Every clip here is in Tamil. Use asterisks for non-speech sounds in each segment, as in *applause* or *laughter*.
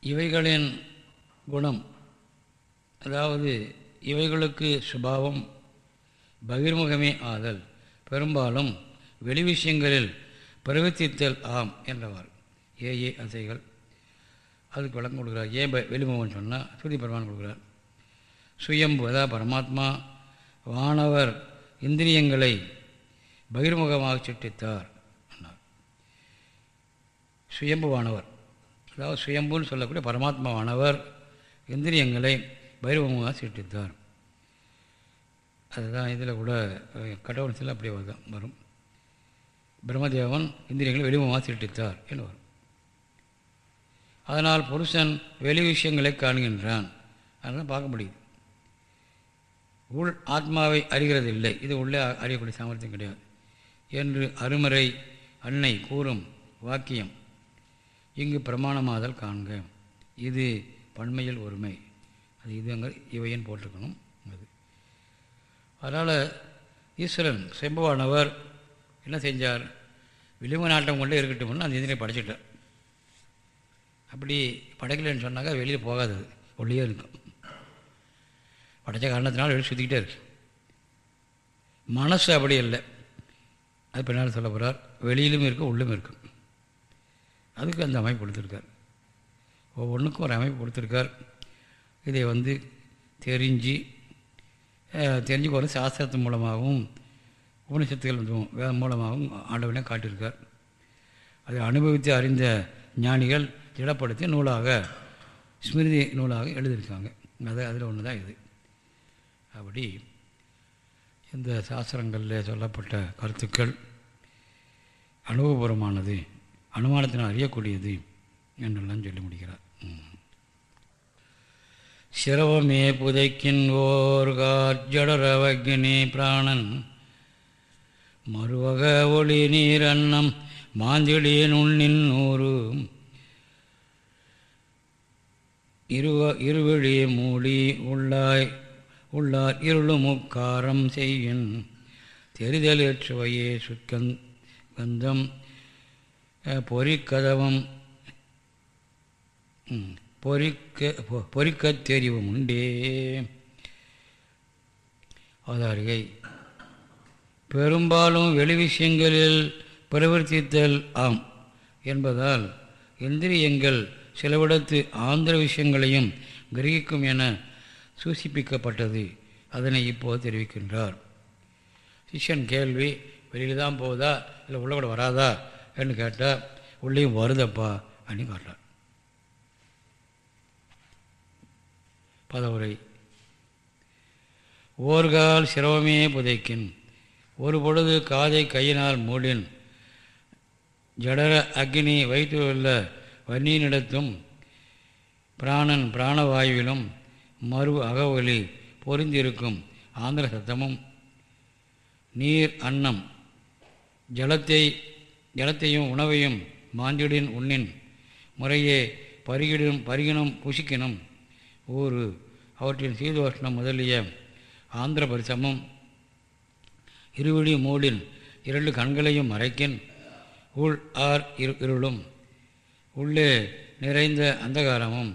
இவைகளின் குணம் அதாவது இவைகளுக்கு சுபாவம் பகிர்முகமே ஆதல் பெரும்பாலும் வெளி விஷயங்களில் பிரவர்த்தித்தல் ஆம் என்றவர். ஏ ஏ அசைகள். அதுக்கு விளக்கம் கொடுக்குறார். ஏன் வெளிமுகம்னு சொன்னால் சுருதி பிரமாணம் கொடுக்குறார். சுயம்பு அதாவது பரமாத்மா வானவர் இந்திரியங்களை பகிர்முகமாக சிட்டித்தார் சுயம்புவானவர். அதாவது சுயம்புன்னு சொல்லக்கூடிய பரமாத்மாவானவர் இந்திரியங்களை பைரவமாக சிருஷ்டித்தார் அதுதான் இதில் கூட கடவுள் அப்படியே வரும் வரும். பிரம்மதேவன் இந்திரியங்களை வெளிமுகமாக சிருஷ்டித்தார் என்று வரும். அதனால் புருஷன் வெளி விஷயங்களை காண்கின்றான். அதனால் பார்க்க முடியுது. உள் ஆத்மாவை அறிகிறது இல்லை இது உள்ளே அறியக்கூடிய சாமர்த்தியம் கிடையாது. என்று அருமறை அன்னை கூறும் வாக்கியம் இங்கு பிரமாணமாதல் காண்க. இது பண்மையில் ஒருமை. அது இதுங்க இவையன் போட்டிருக்கணும். அது. அதனால் ஈஸ்வரன் செம்பவானவர் என்ன செஞ்சார்? விளிம்பு நாட்டம் கொண்டே இருக்கட்டும்னு அந்த இந்திரியை படைச்சிட்டார். அப்படி படைக்கலன்னு சொன்னாக்கா வெளியில் போகாது அது. உள்ளே இருக்கும். படைத்த காரணத்தினால வெளியே சுற்றிக்கிட்டே இருக்கு. மனசு அப்படி இல்லை. அது பின்னால் சொல்ல போகிறார் வெளியிலும் இருக்கும் உள்ளும் இருக்கும் அதுக்கு அந்த அமைப்பு கொடுத்துருக்கார். ஒவ்வொன்றுக்கும் ஒரு அமைப்பு கொடுத்துருக்கார். இதை வந்து தெரிஞ்சு தெரிஞ்சுக்கொண்டு சாஸ்திரத்தின் மூலமாகவும் உபனிஷத்துகள் மூலமாகவும் ஆண்டவனே காட்டியிருக்கார். அதை அனுபவித்து அறிந்த ஞானிகள் திடப்படுத்தி நூலாக ஸ்மிருதி நூலாக எழுதியிருக்காங்க. அது அதில் ஒன்று தான் இது. அப்படி இந்த சாஸ்திரங்களில் சொல்லப்பட்ட கருத்துக்கள் அனுபவபூர்வமானது. அனுமானத்தினால் அறியக்கூடியது என்றெல்லாம் சொல்லி முடிக்கிறார். சிரவமே புதைக்கின் ஓர் கார்ஜடரவக்னி பிராணன் மறுவக ஒளி நீர் அன்னம் மாந்திடியின் உண்ணின் நூறு இருவ இருவழி மூடி உள்ளாய் உள்ளார் இருளும் முக்காரம் செய்யின் தெரிதலேற்றுவையே சுக்கந் கந்தம் பொறிக்கதவம் பொறிக்க பொறிக்கத் தெரிவும் உண்டே. அவதாரிகை. பெரும்பாலும் வெளி விஷயங்களில் பிரவர்த்தித்தல் ஆம் என்பதால் இந்திரியங்கள் சிலவிடத்து ஆந்திர விஷயங்களையும் கிரகிக்கும் என சூசிப்பிக்கப்பட்டது. அதனை இப்போது தெரிவிக்கின்றார். சிஷ்யன் கேள்வி வெளியில் தான் போகுதா இல்லை உள்ள கூட வராதா? என்று கேட்டால் உள்ளேயும் வருதப்பா அப்படின்னு காட்டார் பதவுரை. ஓர்கால் சிரவமே புதைக்கின் ஒரு பொழுது காதை கையினால் மூடின். ஜடர அக்னி வைத்துள்ள வன்னியினிடத்தும் பிராணன் பிராணவாயுவிலும் மறு அகவலி பொருந்திருக்கும் ஆந்திர சத்தமும் நீர் அன்னம் ஜலத்தை ஜலத்தையும் உணவையும் மாந்திடின் உண்ணின் முறையே பருகிடும் பருகினும் புசிக்கினும். ஊறு. அவற்றின் சீதோஷ்ணம் முதலிய ஆந்திர பரிசமும் இருவிழி மூடின் இரண்டு கண்களையும் மறைக்கின் உள் ஆர் இரு இருளும். உள்ளே நிறைந்த அந்தகாரமும்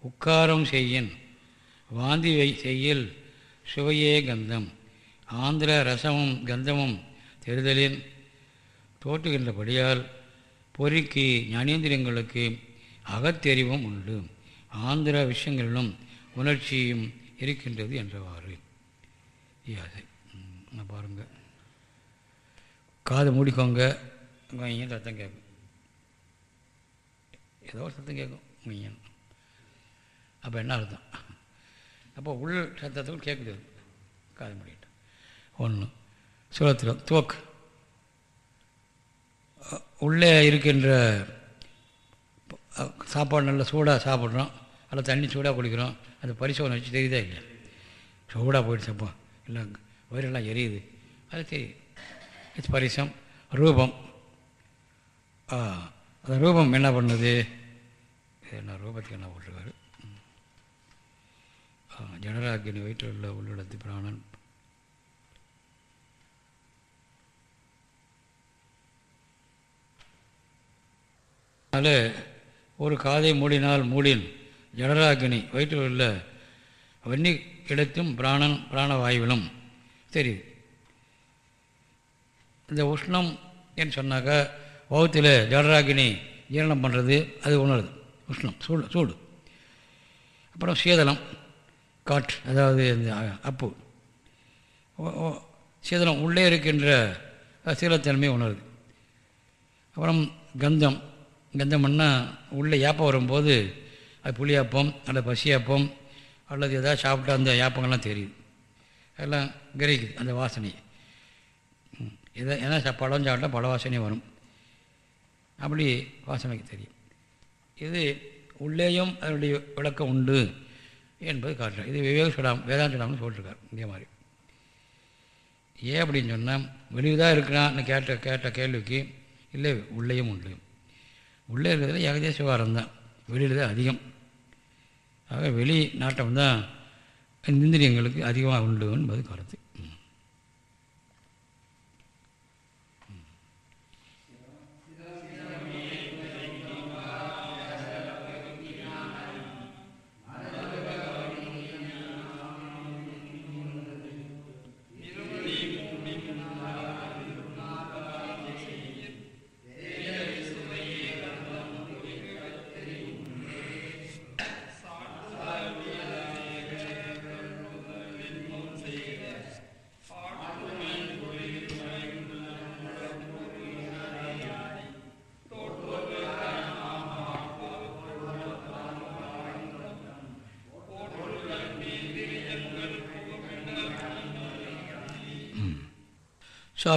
உட்காரம் செய்யின் வாந்தி செய்யில் சுவையே கந்தம். ஆந்திர ரசமும் கந்தமும் தெரிதலின் தோற்றுகின்றபடியால் பொறிக்கு ஞானேந்திரியங்களுக்கு அகத்தெறிவும் உண்டு. ஆந்திர விஷயங்களிலும் உணர்ச்சியும் இருக்கின்றது என்றவாறு. யாது பாருங்கள் காது மூடிக்கோங்க. மையன் சத்தம் கேட்கும் ஏதோ ஒரு சத்தம் கேட்கும் மையன் அப்போ என்ன அர்த்தம்? அப்போ உள் சத்தத்துக்கு கேட்குது காது மூடிட்டு. ஒன்று சுரத்தில் துவக்கு. உள்ளே இருக்கின்ற சாப்பாடு நல்லா சூடாக சாப்பிட்றோம். அல்ல தண்ணி சூடாக குடிக்கிறோம். அந்த பரிசோதனை வச்சு தெரியுதா இல்லை சூடாக போயிடுச்சு அப்போ. இல்லை வயிறெல்லாம் எரியுது. அது தெரியுது இது பரிசம். ரூபம். அந்த ரூபம் என்ன பண்ணுது? என்ன ரூபத்துக்கு என்ன போட்டிருக்காரு? ஜனராக்கினி வயிற்றுள்ள உள்ளடத்து பிராணன். அதனால் ஒரு காதை மூடினால் மூடின். ஜடராகினி வயிற்றில் உள்ள வன்னி இடத்தும் பிராணன் பிராணவாயுவிலும் தெரியுது இந்த உஷ்ணம் என்று சொன்னாக்கா வகுத்தில் ஜடராகினி ஜீரணம் பண்ணுறது அது உணருது உஷ்ணம் சூடு சூடு. அப்புறம் சீதளம் காற்று அதாவது இந்த அப்பு. சீதளம் உள்ளே இருக்கின்ற சீலத்தன்மை உணருது அப்புறம் கந்தம் கந்தம்னா உள்ளே யாப்பம் வரும்போது அது புளியாப்பம் அல்லது பசியாப்பம் அல்லது எதாவது சாப்பிட்டா அந்த யாப்பங்கள்லாம் தெரியுது. எல்லாம் கிரகிக்குது அந்த வாசனை. எதை ஏன்னா பழம் சாப்பிட்டா பழ வாசனை வரும். அப்படி வாசனைக்கு தெரியும். இது உள்ளேயும் அதனுடைய விளக்கம் உண்டு என்பது காட்டுறார் இது விவேக சொல்லாம் வேதாந்த சொல்லாமல் சொல்லிட்டுருக்கார் இதே மாதிரி. ஏன் அப்படின்னு சொன்னால் வெளியே தான் இருக்கிறான்னு கேட்ட கேட்ட கேள்விக்கு இல்லை உள்ளேயும் உண்டு. உள்ளே இருக்கிறதுல ஏகதேச விவகாரம் தான் வெளியில் தான் அதிகம். ஆக வெளி நாட்டம் தான் இந்திரியங்களுக்கு அதிகமாக உண்டு என்பது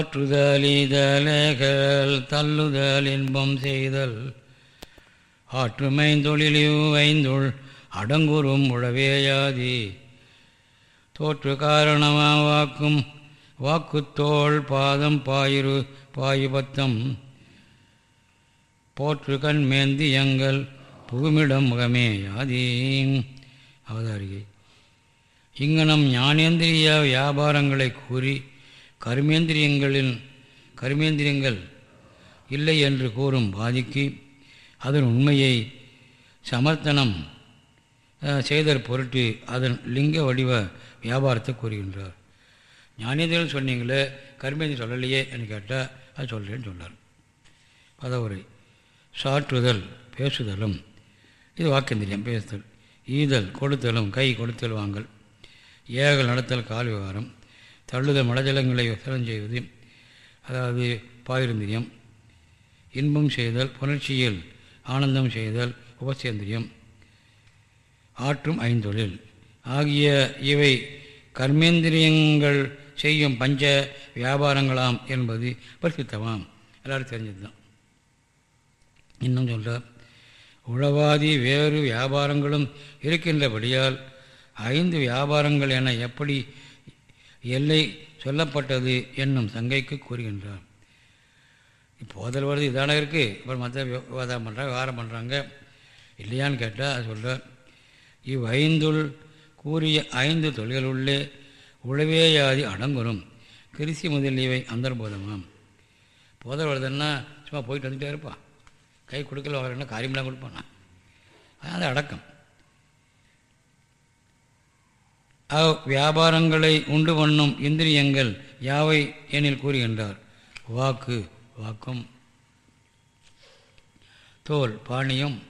ஆற்றுதல் சாற்றுதலிதலேகள் தள்ளுதல் இன்பம் செய்தல். ஆற்றுமைந்தொழிலிவ் ஐந்துள் அடங்குறும் உழவேயாதி. தோற்று காரணமாக வாக்கும் வாக்குத்தோள் பாதம் பாயிரு பாயுபத்தம். போற்று கண்மேந்தி எங்கள் புகுமிடம் முகமே யாதீன் அவதாரிகை. இங்கனம் ஞானேந்திரிய வியாபாரங்களை கூறி கர்மேந்திரியங்களின் கர்மேந்திரியங்கள் இல்லை என்று கூறும் பாதிக்கு அதன் உண்மையை சமர்த்தனம் செய்தற் பொருட்டு அதன் லிங்க வடிவ வியாபாரத்தை கூறுகின்றார். ஞானேந்திரன் சொன்னீங்களே கர்மேந்திரன் சொல்லலையே என்று கேட்டால் அது சொல்கிறேன்னு சொன்னார். பதவுரை சாற்றுதல் பேசுதலும் இது வாக்கேந்திரியம் பேசுதல் ஈதல் கொடுத்தலும் கை கொடுத்தல் வாங்கல் ஏகல் நடத்தல் கால் விவகாரம் தள்ளுத மலஜலங்களை விசலம் செய்வது அதாவது பாயிருந்திரியம் இன்பம் செய்தல் புணர்ச்சியில் ஆனந்தம் செய்தல் உபசேந்திரியம் ஆற்றும் ஐந்தொழில். ஆகிய இவை கர்மேந்திரியங்கள் செய்யும் பஞ்ச வியாபாரங்களாம் என்பது பரிசுத்தமாம். எல்லோரும் தெரிஞ்சது தான் இன்னும் சொல்கிறார் உழவாதி வேறு வியாபாரங்களும் இருக்கின்றபடியால் ஐந்து வியாபாரங்கள் என எப்படி எல்லை சொல்லப்பட்டது என்னும் சங்கைக்கு கூறுகின்றார். போதல் வருது இதான இருக்குது அப்புறம் மற்ற விவாதம் பண்ணுறாங்க விவகாரம் பண்ணுறாங்க இல்லையான்னு கேட்டால் அது சொல்கிறார் இவ்வைந்துள் கூறிய ஐந்து தொழில்களுள்ளே உழவேயாதி அடங்குறும். கிருஷி முதலியவை அந்தர்போதமாம் போதல் வருதுன்னா சும்மா போயிட்டு வந்துகிட்டே இருப்பான் கை கொடுக்கல வாங்குறேன்னா காரியமெல்லாம் கொடுப்பான். அது அடக்கம். அவ் வியாபாரங்களை உண்டு பண்ணும் இந்திரியங்கள் யாவை எனில் கூறுகின்றார் வாக்கு வாக்கும். தோல் பாணியும்.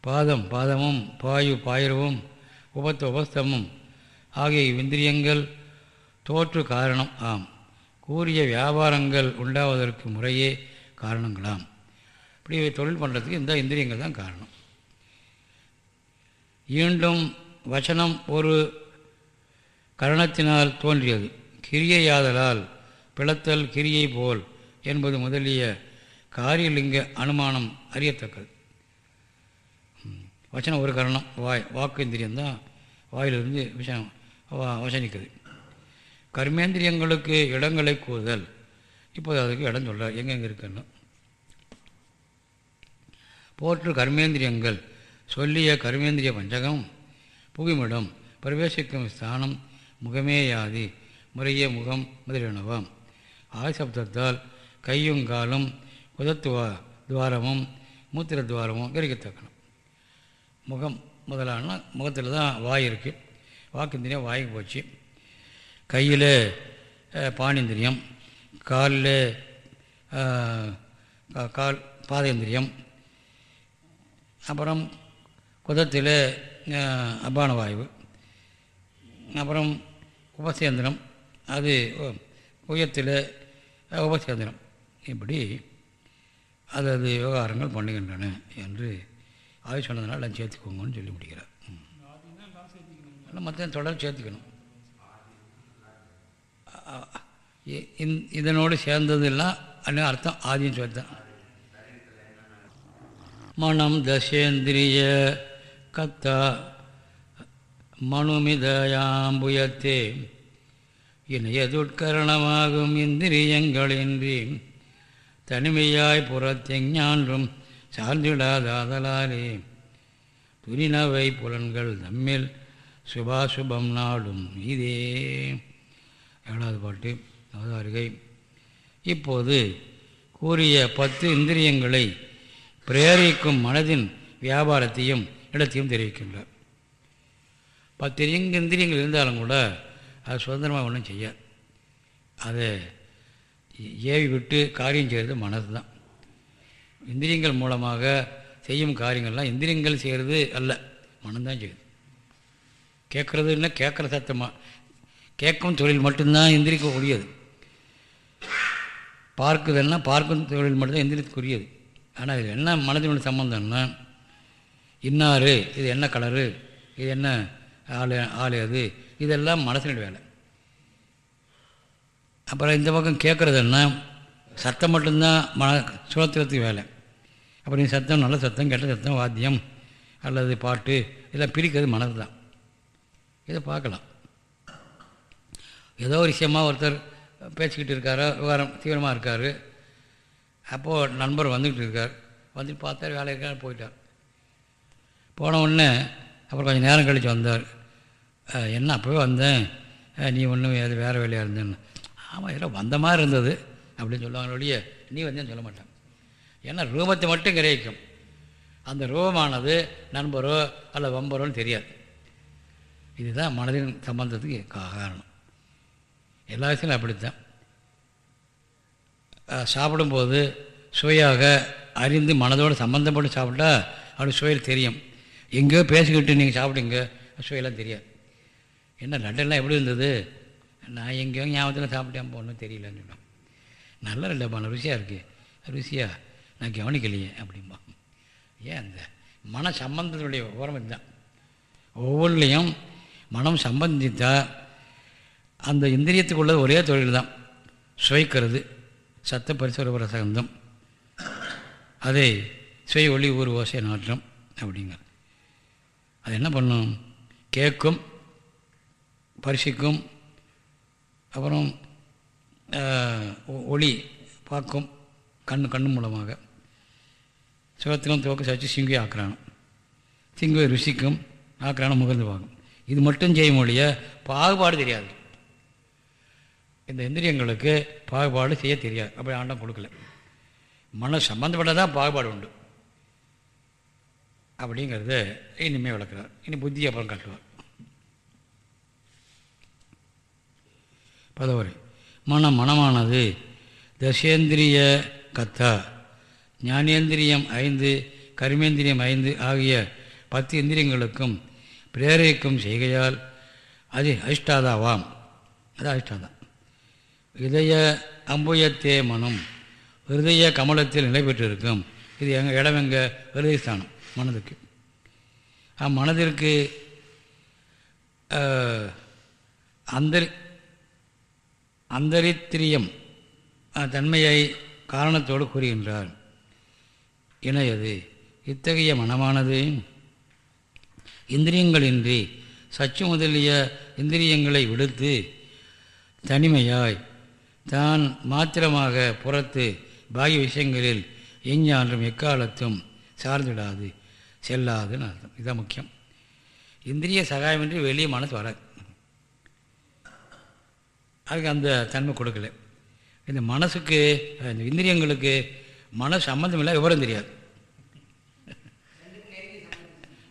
பாதம் பாதமும். பாயு பாயிரவும். உபத்த உபஸ்தமும். ஆகிய இந்திரியங்கள் தோற்று காரணம் ஆம். கூறிய வியாபாரங்கள் உண்டாவதற்கு முறையே காரணங்களாம். இப்படி தொழில் பண்ணுறதுக்கு இந்த இந்திரியங்கள் தான் காரணம். ஈண்டும் வசனம் ஒரு கரணத்தினால் தோன்றியது. கிரியையாதலால் பிளத்தல் கிரியை போல் என்பது முதலிய காரியலிங்க அனுமானம் அறியத்தக்கது. வச்சனம் ஒரு கரணம் வாய் வாக்கு தான் வாயிலிருந்து விஷயம் வசனிக்குது. கர்மேந்திரியங்களுக்கு இடங்களை கூறுதல். இப்போது அதுக்கு இடம் சொல்கிறார் எங்கெங்கே இருக்குன்னு. போற்று கர்மேந்திரியங்கள் சொல்லிய கர்மேந்திரிய பஞ்சகம் புகுமிடம் பிரவேசிக்கும் ஸ்தானம் முகமேயாதி முறைய முகம் முதலியனவாம் ஆசப்தத்தால் கையும் காலும் உதத்துவா துவாரமும் மூத்திர துவாரமும் கிரகித்தக்கணும் முகம் முதலான முகத்தில் தான் வாய் இருக்குது வாக்குந்திரியம் வாய்க்கு போச்சு. கையில் பாணிந்திரியம் காலில் கால் பாதேந்திரியம் அப்புறம் குதத்தில் அபான வாயு அப்புறம் உபசேந்திரம். அது உயத்தில் உபசேந்திரம். இப்படி அது அது விவகாரங்கள் பண்ணுகின்றன என்று ஆய்வு சொன்னதுனால எல்லாம் சேர்த்துக்கோங்கன்னு சொல்லி முடிக்கிறார். மற்ற தொடர் சேர்த்துக்கணும். இதனோடு சேர்ந்ததெல்லாம் அன்ன அர்த்தம் ஆதின்னு சொல்லித்தான் மனம் தசேந்திரிய கத்தா மனுமிதயாம்புயத்தே. இணையதுட்கரணமாகும் இந்திரியங்களின்றி தனிமையாய் புறத்தெஞ்ஞான்றும் சார்ந்திடாதாதலாலே துரினவை புலன்கள் தம்மில் சுபாசுபம் நாடும் இதே ஏழாவது பாட்டு அவதாரிகை இப்போது கூறிய பத்து இந்திரியங்களை பிரேரிக்கும் மனதின் வியாபாரத்தையும் இடத்தையும் தெரிவிக்கின்றார். பத்து இந்திரியங்கள் இருந்தாலும் கூட அது சுதந்திரமாக ஒன்றும் செய்யாது. அதை ஏவி விட்டு காரியம் செய்கிறது மனது தான் இந்திரியங்கள் மூலமாக செய்யும் காரியங்கள்லாம் இந்திரியங்கள் செய்கிறது அல்ல மனம்தான் செய்யுது. கேட்குறதுன்னா கேட்குற சத்தமாக கேட்கும் தொழில் மட்டும்தான் எந்திரிக்கக்கூடியது பார்க்குதுன்னா பார்க்கும் தொழில் மட்டும்தான் எந்திரிக்கக்கூடியது ஆனால் இது என்ன மனதினுடைய சம்மந்தம்னா இன்னார் இது என்ன கலரு இது என்ன ஆளு ஆளு அது? இதெல்லாம் மனசினுடைய வேலை. அப்புறம் இந்த பக்கம் கேட்குறதுன்னா சத்தம் மட்டும்தான் மன சுதந்திரத்துக்கு வேலை. அப்புறம் சத்தம் நல்ல சத்தம் கெட்ட சத்தம் வாத்தியம் அல்லது பாட்டு இதெல்லாம் பிரிக்கிறது மனது தான் இதை பார்க்கலாம். ஏதோ ஒரு விஷயமாக ஒருத்தர் பேசிக்கிட்டு இருக்காரோ விவகாரம் தீவிரமாக இருக்கார். அப்போது நண்பர் வந்துக்கிட்டு இருக்கார். வந்துட்டு பார்த்தார் வேலை இருக்கார் போயிட்டார். போன உடனே அப்புறம் கொஞ்சம் நேரம் கழித்து வந்தார். என்ன அப்போவே வந்தேன். நீ ஒன்றும் எது வேறு வேலையாக இருந்தேன்னு? ஆமாம் இதெல்லாம் வந்த மாதிரி இருந்தது. அப்படின்னு சொல்லுவாங்களோடைய நீ வந்தேன்னு சொல்ல மாட்டேன். ஏன்னா ரூபத்தை மட்டும் கிரகிக்கும். அந்த ரூபமானது நண்பரோ அல்ல வம்பரோன்னு தெரியாது. இதுதான் மனதின் சம்பந்தத்துக்கு காரணம். எல்லா விஷயங்களும் அப்படித்தான். சாப்பிடும்போது சுவையாக அறிந்து மனதோடு சம்மந்தப்பட்டு சாப்பிட்டா அப்படி சுவையில் தெரியும். எங்கேயோ பேசிக்கிட்டு நீங்கள் சாப்பிடுங்க. சுவையெல்லாம் தெரியாது. என்ன லட்டெல்லாம் எப்படி இருந்தது? நான் எங்கேயோ ஞாபகத்தில் சாப்பிட்டேன் போகணும் தெரியலன்னு சொன்னோம். நல்லா இல்லைப்பா ருசியாக இருக்குது ருசியாக நான் கவனிக்கலையே அப்படிம்பா. ஏன் அந்த மன சம்பந்தத்துடைய உரம் இதுதான். ஒவ்வொன்றிலையும் மனம் சம்பந்தித்தால் அந்த இந்திரியத்துக்குள்ளது ஒரே தொழில் தான் சுவைக்கிறது சத்த பரிசுர ரசகந்தம் அதை சுவை ஒளி ஊர் ஓசை நாற்றம் அப்படிங்கிற அது என்ன பண்ணும்? கேட்கும் பரிசிக்கும் அப்புறம் ஒளி பார்க்கும் கண் கண்ணு மூலமாக. சுகத்திலும் துவக்க சச்சு சிங்கி ஆக்கிறானும். சிங்குவை ருசிக்கும் ஆக்கிறானும் முகர்ந்து பார்க்கும். இது மட்டும் செய்யும் ஒழிய பாகுபாடு தெரியாது. இந்த இந்திரியங்களுக்கு பாகுபாடு செய்ய தெரியாது. அப்படி ஆண்டம் கொடுக்கல. மன சம்மந்தப்பட்டதான் பாகுபாடு உண்டு. அப்படிங்கிறத இனிமேல் விளக்குறார். இனி புத்தி அப்புறம் காட்டுவார். பதவரை. மனம் மனமானது தசேந்திரிய கத்தா. ஞானேந்திரியம் ஐந்து கர்மேந்திரியம் ஐந்து ஆகிய பத்து இந்திரியங்களுக்கும் பிரேரிக்கும் செய்கையால் அது அதிஷ்டாதாவாம். அது அதிஷ்டாதா. இதய அம்புயத்தே மனம் ஹிருதய கமலத்தில் நிலை பெற்றிருக்கும் இது எங்கள் இடம் எங்கள் ஹிருதயஸ்தானம். மனதுக்கு. அம்மனதிற்கு அந்தரி அந்தரித்திரியம் தன்மையை காரணத்தோடு கூறுகின்றார். இணையது இத்தகைய மனமானது இந்திரியங்களின்றி சச்சு முதலிய இந்திரியங்களை விடுத்து தனிமையாய் தான் மாத்திரமாக புறத்து பாகிய விஷயங்களில் எஞ்ஞான்றும் எக்காலத்தும் சார்ந்திடாது. செல்லாதுன்னு அர்த்தம். இதுதான் முக்கியம். இந்திரிய சகாயமின்றி வெளியே மனசு வராது. அதுக்கு அந்த தன்மை கொடுக்கல. இந்த மனசுக்கு இந்த இந்திரியங்களுக்கு மன சம்மந்தம் இல்லை விவரம் தெரியாது.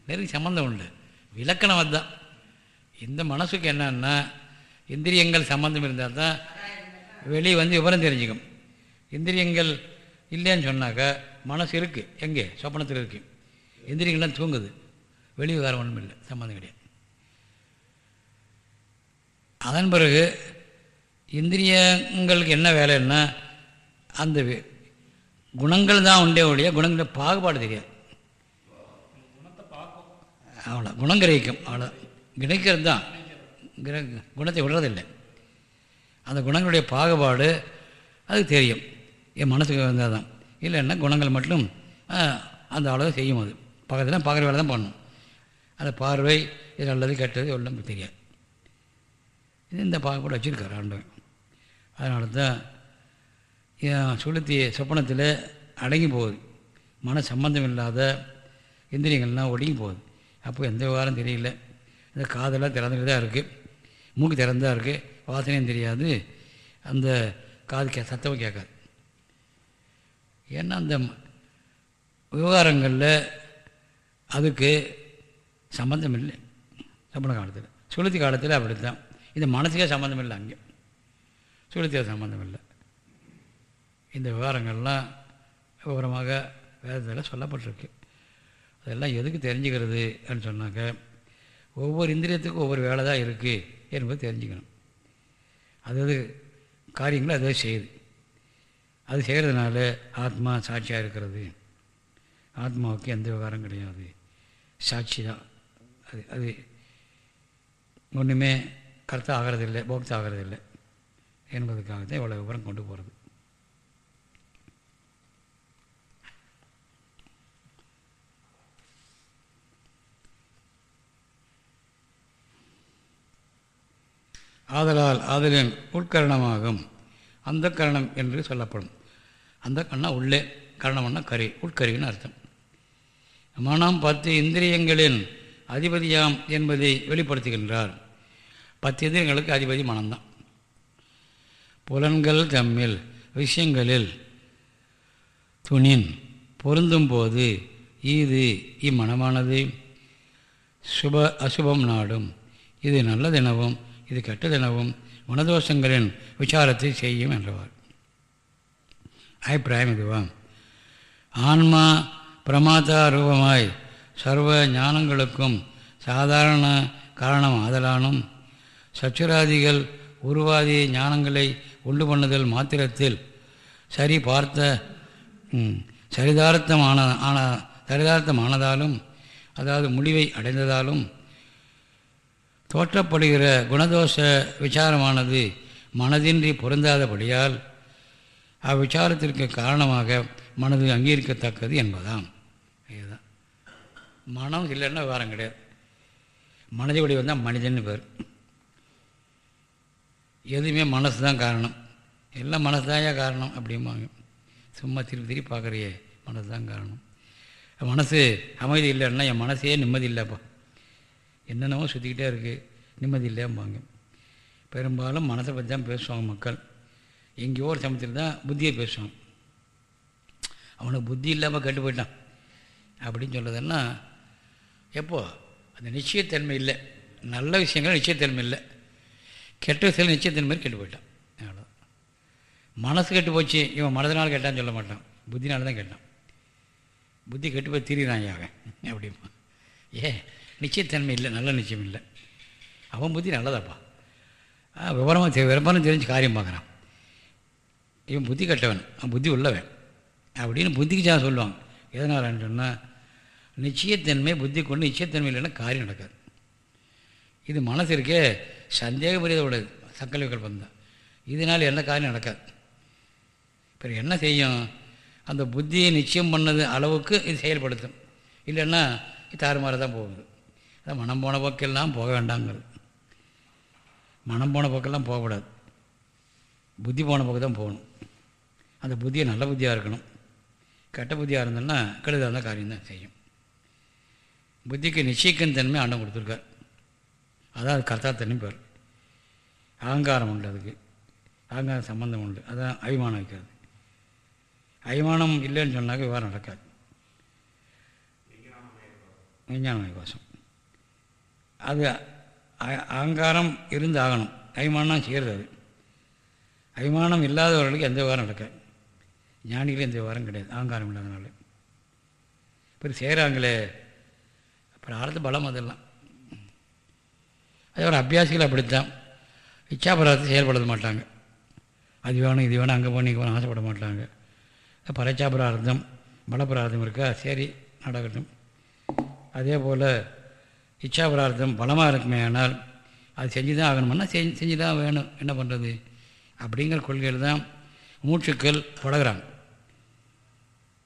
நெருங்கி சம்மந்தம் உண்டு. விளக்கணம் அதுதான். இந்த மனசுக்கு என்னன்னா இந்திரியங்கள் சம்மந்தம் இருந்தால் தான் வெளியே வந்து விவரம் தெரிஞ்சுக்கும். இந்திரியங்கள் இல்லைன்னு சொன்னாக்கா மனசு இருக்குது எங்கே? சொப்பனத்தில் இருக்குது இந்திரியங்கள்லாம் தூங்குது. வெளி விவகாரம் ஒன்றும் இல்லை. சம்மந்தம் கிடையாது. அதன் பிறகு இந்திரியங்களுக்கு என்ன வேலைன்னா அந்த குணங்கள் தான் உண்டே ஒழிய குணங்கள பாகுபாடு தெரியாது. அவ்வளோ. குணம் கிரகிக்கும். அவ்வளோ. கிரகிக்கிறது தான். கிர குணத்தை விடுறதில்லை. அந்த குணங்களுடைய பாகுபாடு அது தெரியும். என் மனசுக்கு வந்தால் தான் இல்லைன்னா குணங்கள் மட்டும் அந்த அளவு செய்யும் அது. பக்கத்தில் பார்க்குற வேலை தான் பண்ணணும். அந்த பார்வை இது நல்லது கெட்டது ஒன்றும் தெரியாது. இது இந்த பாகுபாடு வச்சுருக்காரு ஆண்டவன் அதனால தான் என் சுளுத்தி சொப்பனத்தில் அடங்கி போகுது. மன சம்பந்தம் இல்லாத இந்திரியங்கள்லாம் ஒடுங்கி போகுது. அப்போ எந்த விவகாரம் தெரியல. இந்த காதெல்லாம் திறந்துட்டு தான் இருக்குது மூக்கு திறந்தா இருக்குது வாசனையும் தெரியாது. அந்த காது கே சத்தமும் கேட்காது. ஏன்னா அந்த விவகாரங்களில் அதுக்கு சம்பந்தம் இல்லை சம்பள காலத்தில். சுளுத்தி காலத்தில் அப்படி தான் இந்த மனசுக்கே சம்மந்தம் இல்லை அங்கே. சுளுத்தியாக சம்மந்தம் இல்லை இந்த விவகாரங்கள்லாம் விவரமாக வேதத்தில் சொல்லப்பட்டிருக்கு. அதெல்லாம் எதுக்கு தெரிஞ்சுக்கிறது அப்படின்னு சொன்னாக்க ஒவ்வொரு இந்திரியத்துக்கும் ஒவ்வொரு வேலை தான் இருக்குது என்பது தெரிஞ்சுக்கணும். அதாவது காரியங்களும் அதை செய்யுது. அது செய்கிறதுனால ஆத்மா சாட்சியாக இருக்கிறது. ஆத்மாவுக்கு எந்த விவகாரம் கிடையாது. சாட்சி தான் அது அது ஒன்றுமே கருத்தாக ஆகிறதில்லை போக்தா ஆகிறதில்லை என்பதுக்காக தான் இவ்வளோ விவரம் கொண்டு போகிறது ஆதலால் ஆதலின் உட்கரணமாகும் அந்த கரணம் என்று சொல்லப்படும். அந்த கண்ணா உள்ளே கரணம்னா கரி உட்கரின்னு அர்த்தம். மனம் பத்து இந்திரியங்களின் அதிபதியாம் என்பதை வெளிப்படுத்துகின்றார். பத்து இந்திரியங்களுக்கு அதிபதி மனம்தான். புலன்கள் தம்மில் விஷயங்களில் துணின் பொருந்தும் போது இது இம்மனமானது. சுப அசுபம் நாடும். இது நல்லதெனவும் இது கெட்டதெனவும் குணதோஷங்களின் விசாரத்தை செய்யும் என்றவர். அபிப்பிராயம் இதுவாம். ஆன்மா பிரமாதா ரூபமாய் சர்வ ஞானங்களுக்கும் சாதாரண காரணம் ஆதலானும் சச்சுராதிகள் உருவாதி ஞானங்களை உண்டு பண்ணுதல் மாத்திரத்தில் சரி பார்த்த சரிதார்த்தமான ஆன சரிதார்த்தமானதாலும் அதாவது முடிவை அடைந்ததாலும் தோற்றப்படுகிற குணதோஷ விசாரமானது மனதின்றி பொருந்தாதபடியால் அவ்விசாரத்திற்கு காரணமாக மனது அங்கீகரிக்கத்தக்கது என்பதாம். இதுதான். மனம் இல்லைன்னா வேறம் கிடையாது. மனதை வடிவம் தான் மனிதன் பேர். எதுவுமே மனசு தான் காரணம். எல்லாம் மனசு தான் காரணம் அப்படிம்பாங்க. சும்மா திருப்பி திருப்பி பார்க்குறியே மனசு தான் காரணம். மனசு அமைதி இல்லைன்னா என் மனசே நிம்மதி இல்லைப்பா. என்னென்னவோ சுற்றிக்கிட்டே இருக்குது நிம்மதி இல்லைம்பாங்க. பெரும்பாலும் மனசை பற்றி தான் பேசுவாங்க மக்கள். எங்கேயோ ஒரு சமயத்தில் தான் புத்தியை பேசுவாங்க. அவனுக்கு புத்தி இல்லாமல் கெட்டு போயிட்டான். அப்படின்னு சொல்கிறதெல்லாம் எப்போ? அந்த நிச்சயத்தன்மை இல்லை. நல்ல விஷயங்கள் நிச்சயத்தன்மை இல்லை. கெட்ட விஷயம் நிச்சயத்தன்மை கெட்டு போயிட்டான். அவ்வளோ மனசு கெட்டு போச்சு. இவன் மனதினால் கெட்டான்னு சொல்ல மாட்டான். புத்தினால தான் கெட்டான். புத்தி கெட்டு போய் திரியிறான் அவன் அப்படிமா ஏ நிச்சயத்தன்மை இல்லை. நல்ல நிச்சயம் இல்லை. அவன் புத்தி நல்லதாப்பா. ஆ, விவரமாக விவரம் தெரிஞ்சு காரியம் பார்க்குறான். இவன் புத்தி கெட்டவன். அவன் புத்தி உள்ளவன். அப்படின்னு புத்திக்கு தான் சொல்லுவாங்க. எதனாலன்னு சொன்னால் நிச்சயத்தன்மை புத்தி கொண்டு நிச்சயத்தன்மை இல்லைன்னா காரியம் நடக்காது. இது மனசு இருக்கே சந்தேகபுரியதோட சக்கல் விகல்பம் தான் இதனால் என்ன காரியம் நடக்காது. பிறகு என்ன செய்யும்? அந்த புத்தியை நிச்சயம் பண்ணது அளவுக்கு இது செயல்படுத்தும். இல்லைன்னா இது தாறுமாற தான் போகுது. அதான் மனம் போன போக்கெல்லாம் போக வேண்டாங்கிறது மனம் போன போக்கெல்லாம் போகக்கூடாது. புத்தி போன போக்கு தான் போகணும். அந்த புத்தியை நல்ல புத்தியாக இருக்கணும். கெட்ட புத்தியாக இருந்தோன்னா கெடுதலான இருந்தால் காரியம் தான் செய்யும். புத்திக்கு நிச்சயிக்கும் தன்மை ஆண்டம் கொடுத்துருக்கார். அதான் அது கர்த்தா தன்மை பேர். அகங்காரம் உண்டு அதுக்கு. அகங்காரம் சம்பந்தம் உண்டு. அதான் அபிமானம் வைக்கிறது. அபிமானம் இல்லைன்னு சொன்னாக்க விவகாரம் நடக்காது. விஞ்ஞான விவாசம் அது அகங்காரம் இருந்து ஆகணும். அபிமானம் செய்கிறது அது. அபிமானம் இல்லாதவர்களுக்கு எந்த விவகாரம் நடக்காது. ஞானிகளும் இந்த வரம் கிடையாது. அகங்காரம் இல்லாதனால. இப்போ செய்கிறாங்களே அப்புறம் ஆழ்ந்த பலம் அதெல்லாம். அதே ஒரு அபியாசிகள் அப்படித்தான். இச்சாபராதத்தை செயல்படுத்த மாட்டாங்க. அது வேணும் இது வேணும் அங்கே போகணும் இங்கே போகணும் ஆசைப்பட மாட்டாங்க. பரச்சாபரார்த்தம் பலபிரார்த்தம் இருக்கா சரி நடக்கட்டும். அதே போல் இச்சாபரார்த்தம் பலமாக இருக்குமே ஆனால் அது செஞ்சு தான் ஆகணும்னா செஞ்சு செஞ்சு தான் வேணும். என்ன பண்ணுறது அப்படிங்கிற கொள்கையில் தான் மூச்சுக்கள் பழகுறாங்க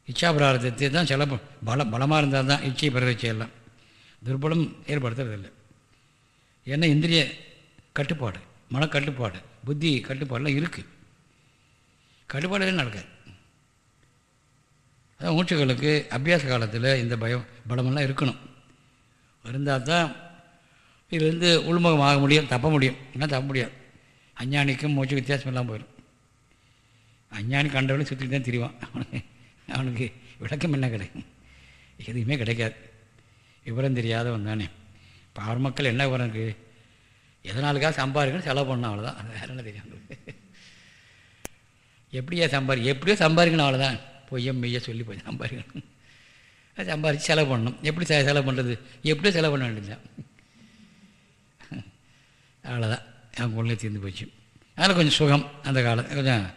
இச்சா பிரார்த்தத்தை தான் சில ப- பல பலமாக இருந்தால் தான் இச்சை பிறகு துர்பலம் ஏற்படுத்துறதில்லை. ஏன்னா இந்திரிய கட்டுப்பாடு மனக்கட்டுப்பாடு புத்தி கட்டுப்பாடுலாம் இருக்குது கட்டுப்பாடு நடக்காது. அதான் மூச்சுகளுக்கு அபியாச காலத்தில் இந்த பயம் பலமெல்லாம் இருக்கணும். இருந்தால் தான் இதுலேருந்து உள்முகம் ஆக முடியும் தப்ப முடியும். என்ன தப்ப முடியாது அஞ்ஞானிக்கும் மூச்சு வித்தியாசம் இல்லாமல் போயிடும். அஞ்ஞானி கண்டவளும் சுற்றி தான் திரிவான். அவனுக்கு விளக்கம் என்ன கிடைக்கும் எதுவுமே கிடைக்காது. விவரம் தெரியாதவன் தானே. பார் மக்கள் என்ன விவரம் இருக்குது எதனாலுக்காக சம்பாதிக்கணும் செலவு பண்ணணும் அவ்வளோதான் அது வேற என்ன தெரியும் எப்படியா சம்பாதி எப்படியோ சம்பாதிக்கணும் அவ்வளோதான் பொய்யம் மெய்ய சொல்லி போய் சம்பாதிக்கணும் அது சம்பாதிச்சு செலவு பண்ணணும். எப்படி செ- செலவு பண்ணுறது எப்படியோ செலவு பண்ண வேண்டியதுதான். அவ்வளோதான் அவங்க உள்ளே தீர்ந்து போச்சு. அதில் கொஞ்சம் சுகம் அந்த காலம். கொஞ்சம்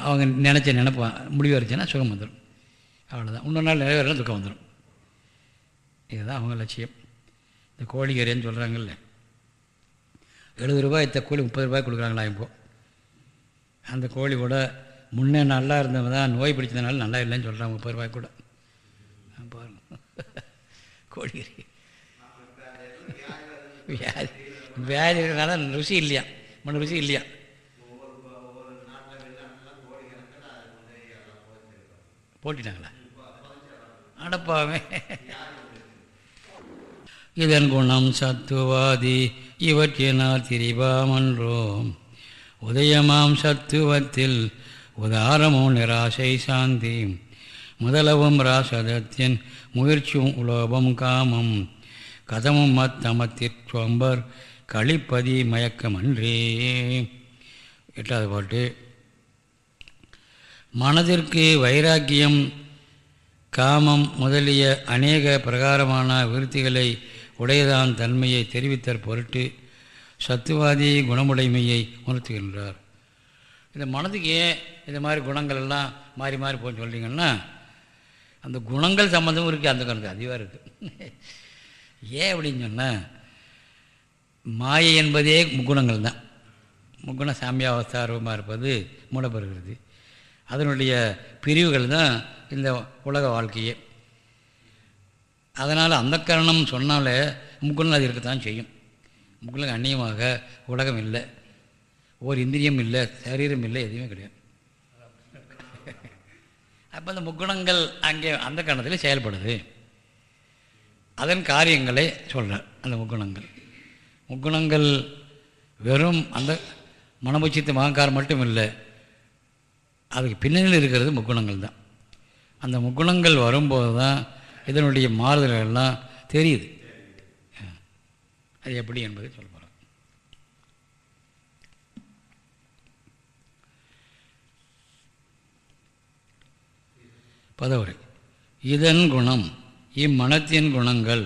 அவங்க நினச்ச நினப்பான் முடிவு வரைச்சுன்னா சுகம் வந்துடும் அவ்வளோதான் இன்னொரு நாள் நிறைவேறலாம் துக்கம் வந்துடும் இதுதான் அவங்க லட்சியம். இந்த கோழிக்கறின்னு சொல்கிறாங்கல்ல எழுபது ரூபாய் இத்த கோழி முப்பது ரூபாய் கொடுக்குறாங்களா இப்போ? அந்த கோழி கூட முன்னே நல்லா இருந்தவங்க தான் நோய் பிடிச்சதுனால நல்லா இல்லைன்னு சொல்கிறாங்க முப்பது ரூபாய் கூட. பாருங்க. *laughs* கோழிக்கறி வியாதி. வியாதி. இருக்கிறதுனால ருசி இல்லையா? மன ருசி இல்லையா? போட்டிட்டாங்களா? அடப்பாவே. இதன் குணம் சத்துவாதி இவற்றினால் திரிபாமன்றோம். உதயமாம் சத்துவத்தில் உதாரமும் நிராசை சாந்தி. முதலவும் ராசதத்தின் முயற்சியும் உலோபம் காமம். கதமும் மத்தமத்திற்சொம்பர் களிப்பதி மயக்கமன்றே. எட்டாவது பாட்டு. மனதிற்கு வைராக்கியம் காமம் முதலிய அநேக பிரகாரமான விருத்திகளை உடையதான் தன்மையை தெரிவித்தற் பொருட்டு சத்துவாதி குணமுடைமையை உணர்த்துகின்றார். இந்த மனதுக்கு ஏன் இந்த மாதிரி குணங்கள் எல்லாம் மாறி மாறி போக சொல்கிறீங்கன்னா அந்த குணங்கள் சம்மந்தமும் இருக்குது அந்த கணக்கு அதிகமாக இருக்குது ஏன் அப்படின்னு சொன்னால் மாயை என்பதே முக்குணங்கள் தான் முக்குண சாமியாவஸ்தாரூபமாக இருப்பது மூடப்படுகிறது அதனுடைய பிரிவுகள் தான் இந்த உலக வாழ்க்கையே. அதனால் அந்த காரணம் சொன்னாலே முக்குணம் அது இருக்கத்தான் செய்யும். முக்குணம் அந்நியமாக உலகம் இல்லை. ஒரு இந்திரியம் இல்லை சரீரம் இல்லை எதுவுமே கிடையாது. அப்போ அந்த முக்குணங்கள் அங்கே அந்த காரணத்தில் செயல்படுது. அதன் காரியங்களை சொல்கிறார் அந்த முக்குணங்கள். முக்குணங்கள் வெறும் அந்த மனபுச்சித்த மகங்காரம் மட்டும் இல்லை அதுக்கு பின்னணியில் இருக்கிறது முக்குணங்கள் தான். அந்த முக்குணங்கள் வரும்போது தான் இதனுடைய மாறுதல்கள்லாம் தெரியுது. அது எப்படி என்பதை சொல்ல போகிறோம் பதவுரை. இதன் குணம் இம்மனத்தின் குணங்கள்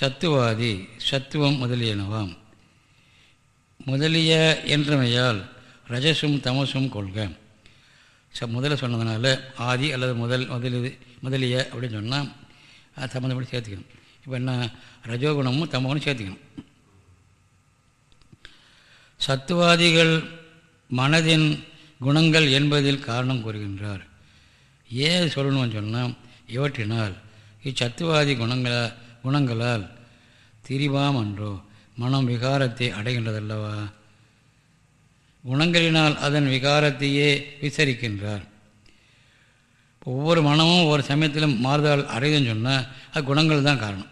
சத்துவாதி சத்துவம் முதலியனவாம். முதலிய என்றமையால் ரஜசும் தமசும் கொள்க. முதல்ல சொன்னதுனால ஆதி அல்லது முதல் முதலிது முதலிய அப்படின்னு சொன்னால் அது சம்மந்தப்படி சேர்த்துக்கணும். இப்போ என்ன ரஜோகுணமும் தமகுணம் சேர்த்துக்கணும். சத்துவாதிகள் மனதின் குணங்கள் என்பதில் காரணம் கூறுகின்றார். ஏன் சொல்லணும்னு சொன்னால் இவற்றினால் இச்சத்துவாதி குணங்கள குணங்களால் திரிவாம் அன்றோ மனம் விகாரத்தை அடைகின்றதல்லவா? குணங்களினால் அதன் விகாரத்தையே விசரிக்கின்றார். ஒவ்வொரு மனமும் ஒவ்வொரு சமயத்திலும் மாறுதல் அடையுதுன்னு சொன்னால் அது குணங்கள் தான் காரணம்.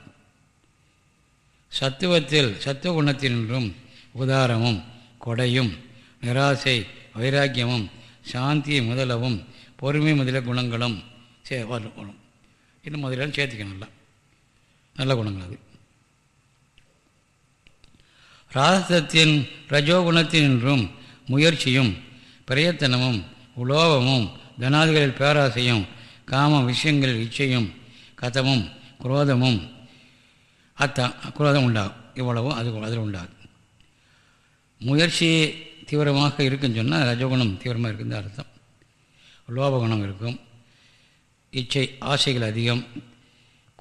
சத்துவத்தில் சத்துவ குணத்தினின்றும் உதாரமும் கொடையும் நிராசை வைராக்கியமும் சாந்தி முதலவும் பொறுமை முதலிய குணங்களும் சே வரும் இன்னும் இன்னும் சேர்த்துக்கணும் நல்லா. நல்ல குணங்கள் அது. ராசத்தின் ரஜோகுணத்தினின்றும் முயற்சியும் பிரயத்தனமும் உலோகமும் தனாதிகளில் பேராசையும் காம விஷயங்களில் இச்சையும் கதமும் குரோதமும் அத்த குரோதம் உண்டாகும். இவ்வளவும் அது அதில் உண்டாகும். முயற்சி தீவிரமாக இருக்குன்னு சொன்னால் ரஜகுணம் தீவிரமாக இருக்குன்னு அர்த்தம். லோபகுணம் இருக்கும். இச்சை ஆசைகள் அதிகம்.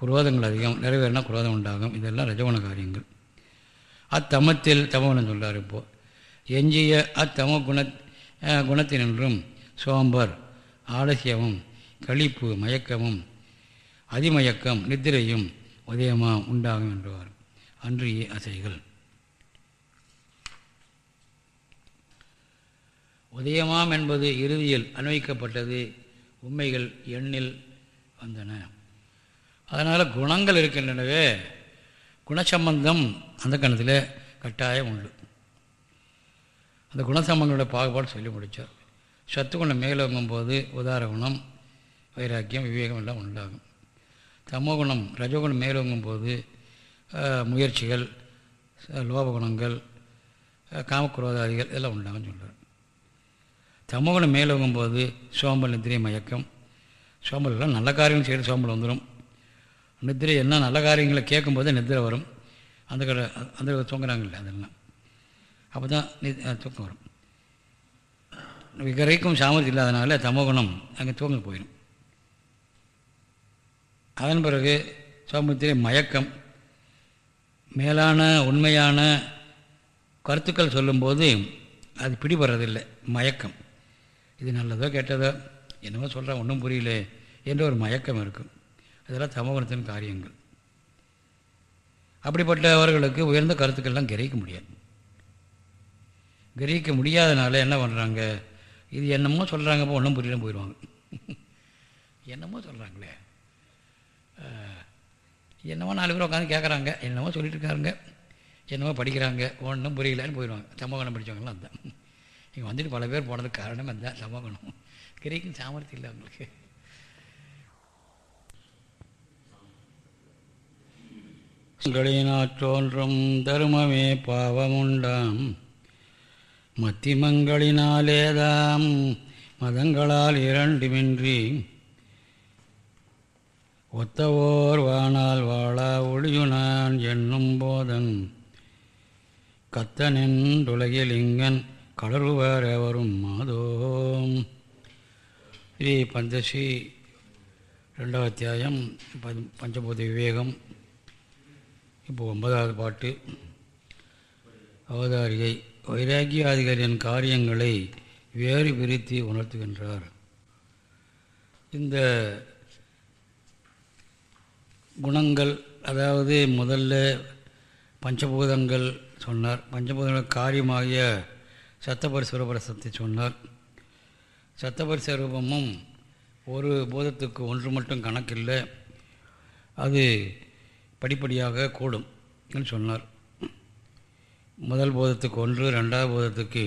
குரோதங்கள் அதிகம். நிறைவேறினா குரோதம் உண்டாகும். இதெல்லாம் ரஜகுண காரியங்கள். அத்தமத்தில் தமகுணம் சொல்கிறார் இப்போது எஞ்சிய அத்தம குண குணத்தினின்றும் சோம்பர் ஆலசியமும் கழிப்பு மயக்கமும் அதிமயக்கம் நித்திரையும் உதயமா உண்டாகும் என்றுவார். அன்றிய அசைகள். உதயமாம் என்பது இறுதியில் அன்வைக்கப்பட்டது உண்மைகள் எண்ணில் வந்தன. அதனால் குணங்கள் இருக்கின்றனவே. குணசம்பந்தம் அந்த கணத்தில் கட்டாயம் உண்டு. அந்த குணசம்பங்களோட பாகுபாடு சொல்லி முடித்தார் சத்துக்குணம் மேலோங்கும் போது உதார குணம் வைராக்கியம் விவேகம் எல்லாம் உண்டாகும். தமோகுணம் ரஜகுணம் மேலோங்கும் போது முயற்சிகள் லோபகுணங்கள் காமக்குரோதாதிகள் எல்லாம் உண்டாகும்னு சொல்கிறார் தமோகுணம் மேலோங்கும் போது சோம்பல் நித்திரை மயக்கம். சோம்பல்லாம் நல்ல காரியங்கள் செய்கிற சோம்பல் வந்துடும் நித்திரை என்ன நல்ல காரியங்களை கேட்கும்போது நித்திரை வரும். அந்த கடை அந்த தூங்குறாங்கல்ல அதெல்லாம். அப்போ தான் தூக்கம் வரும். விகரைக்கும் சாமர்த்தியம் இல்லாதனால தமோகுணம் அங்கே தூங்க போயிடும் அதன் பிறகு சோமத்திலே மயக்கம் மேலான உண்மையான கருத்துக்கள் சொல்லும்போது அது பிடிபடுறதில்லை மயக்கம். இது நல்லதோ கெட்டதோ என்னவோ சொல்கிறேன் ஒன்றும் புரியல என்ற ஒரு மயக்கம் இருக்கும். இதெல்லாம் தமோகுணத்தின் காரியங்கள். அப்படிப்பட்டவர்களுக்கு உயர்ந்த கருத்துக்கள்லாம் கிரகிக்க முடியாது. கிரகிக்க முடியாதனால என்ன பண்ணுறாங்க இது என்னமோ சொல்கிறாங்கப்போ ஒன்றும் புரியல போயிடுவாங்க. *laughs* என்னமோ சொல்கிறாங்களே என்னமோ நாலு பேர் உட்காந்து கேட்குறாங்க என்னமோ சொல்லிட்டு இருக்காருங்க என்னமோ படிக்கிறாங்க. ஒன்றும் புரியலன்னு போயிடுவாங்க. சமோகணம் படித்தவங்களாம் அதுதான் இங்கே வந்துட்டு பல பேர் போனதுக்கு காரணம் அதுதான் சமோகணம் கிரகிக்கும் சாமர்த்தியம் இல்லை அவங்களுக்கு. தோன்றும் தருமமே பாவமுண்டாம். மத்திமங்களினாலேதாம் மதங்களால் இரண்டுமின்றி. ஒத்தவோர் வானால் வாழா ஒளியுனான் என்னும் போதன். கத்தனென்றுலகில் இங்கன் கலருவர் எவரும் மாதோம். ஸ்ரீ பந்தசி ரெண்டாவது அத்தியாயம் பஞ்சபூத விவேகம். இப்போ ஒன்பதாவது பாட்டு. அவதாரியை வைராக்கியாதிகளின் காரியங்களை வேறு பிரித்து உணர்த்துகின்றார். இந்த குணங்கள் அதாவது முதல்ல பஞ்சபூதங்கள் சொன்னார். பஞ்சபூதங்கள் காரியமாகிய சத்தபரிசுரபரசத்தை சொன்னார். சத்தபரிசரூபமும் ஒரு பூதத்துக்கு ஒன்று மட்டும் கணக்கில்லை. அது படிப்படியாக கூடும் என்று சொன்னார். முதல் போதத்துக்கு ஒன்று ரெண்டாவது போதத்துக்கு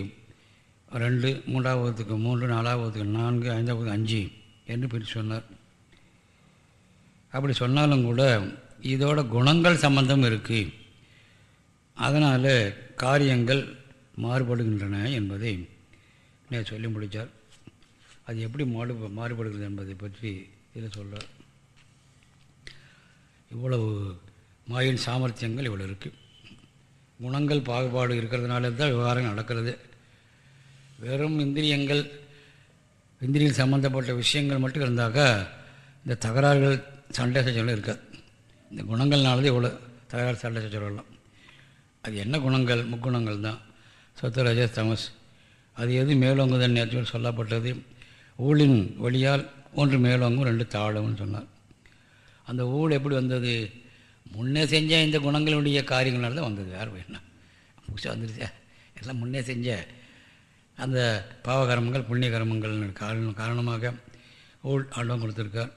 ரெண்டு மூன்றாவது போதத்துக்கு மூன்று நாலாவது போதத்துக்கு நான்கு ஐந்தாவது அஞ்சு என்று பிரித்து சொன்னார். அப்படி சொன்னாலும் கூட இதோட குணங்கள் சம்பந்தம் இருக்குது அதனால் காரியங்கள் மாறுபடுகின்றன என்பதை நான் சொல்லி முடித்தார் அது எப்படி மாறு மாறுபடுகிறது என்பதை பற்றி இதில் சொல்கிறார் இவ்வளவு மாயின் சாமர்த்தியங்கள் இவ்வளோ இருக்குது குணங்கள் பாகுபாடு இருக்கிறதுனால தான் விவகாரம் நடக்கிறது. வெறும் இந்திரியங்கள் இந்திரியில் சம்மந்தப்பட்ட விஷயங்கள் மட்டும் இருந்தாக்கா இந்த தகராறுகள் சண்டை சச்சரவு இருக்காது. இந்த குணங்கள்னாலது இவ்வளோ தகராறு சண்டை சச்சரவெல்லாம் அது என்ன குணங்கள்? முக்குணங்கள் தான். சொத்து தமஸ். அது எது மேலோங்குதன் நேற்று சொல்லப்பட்டது. ஊழின் வழியால் ஒன்று மேலோங்கும் ரெண்டு தாழவும்னு சொன்னார். அந்த ஊழ் எப்படி வந்தது? முன்னே செஞ்ச இந்த குணங்களுடைய காரியங்களால் தான் வந்தது. வேறு என்ன? புதுசாக வந்துருச்சா. எல்லாம் முன்னே செஞ்ச அந்த பாவகர்மங்கள் புண்ணிய கர்மங்கள் காரணம் காரணமாக ஊழ் ஆண்டவம் கொடுத்துருக்கார்.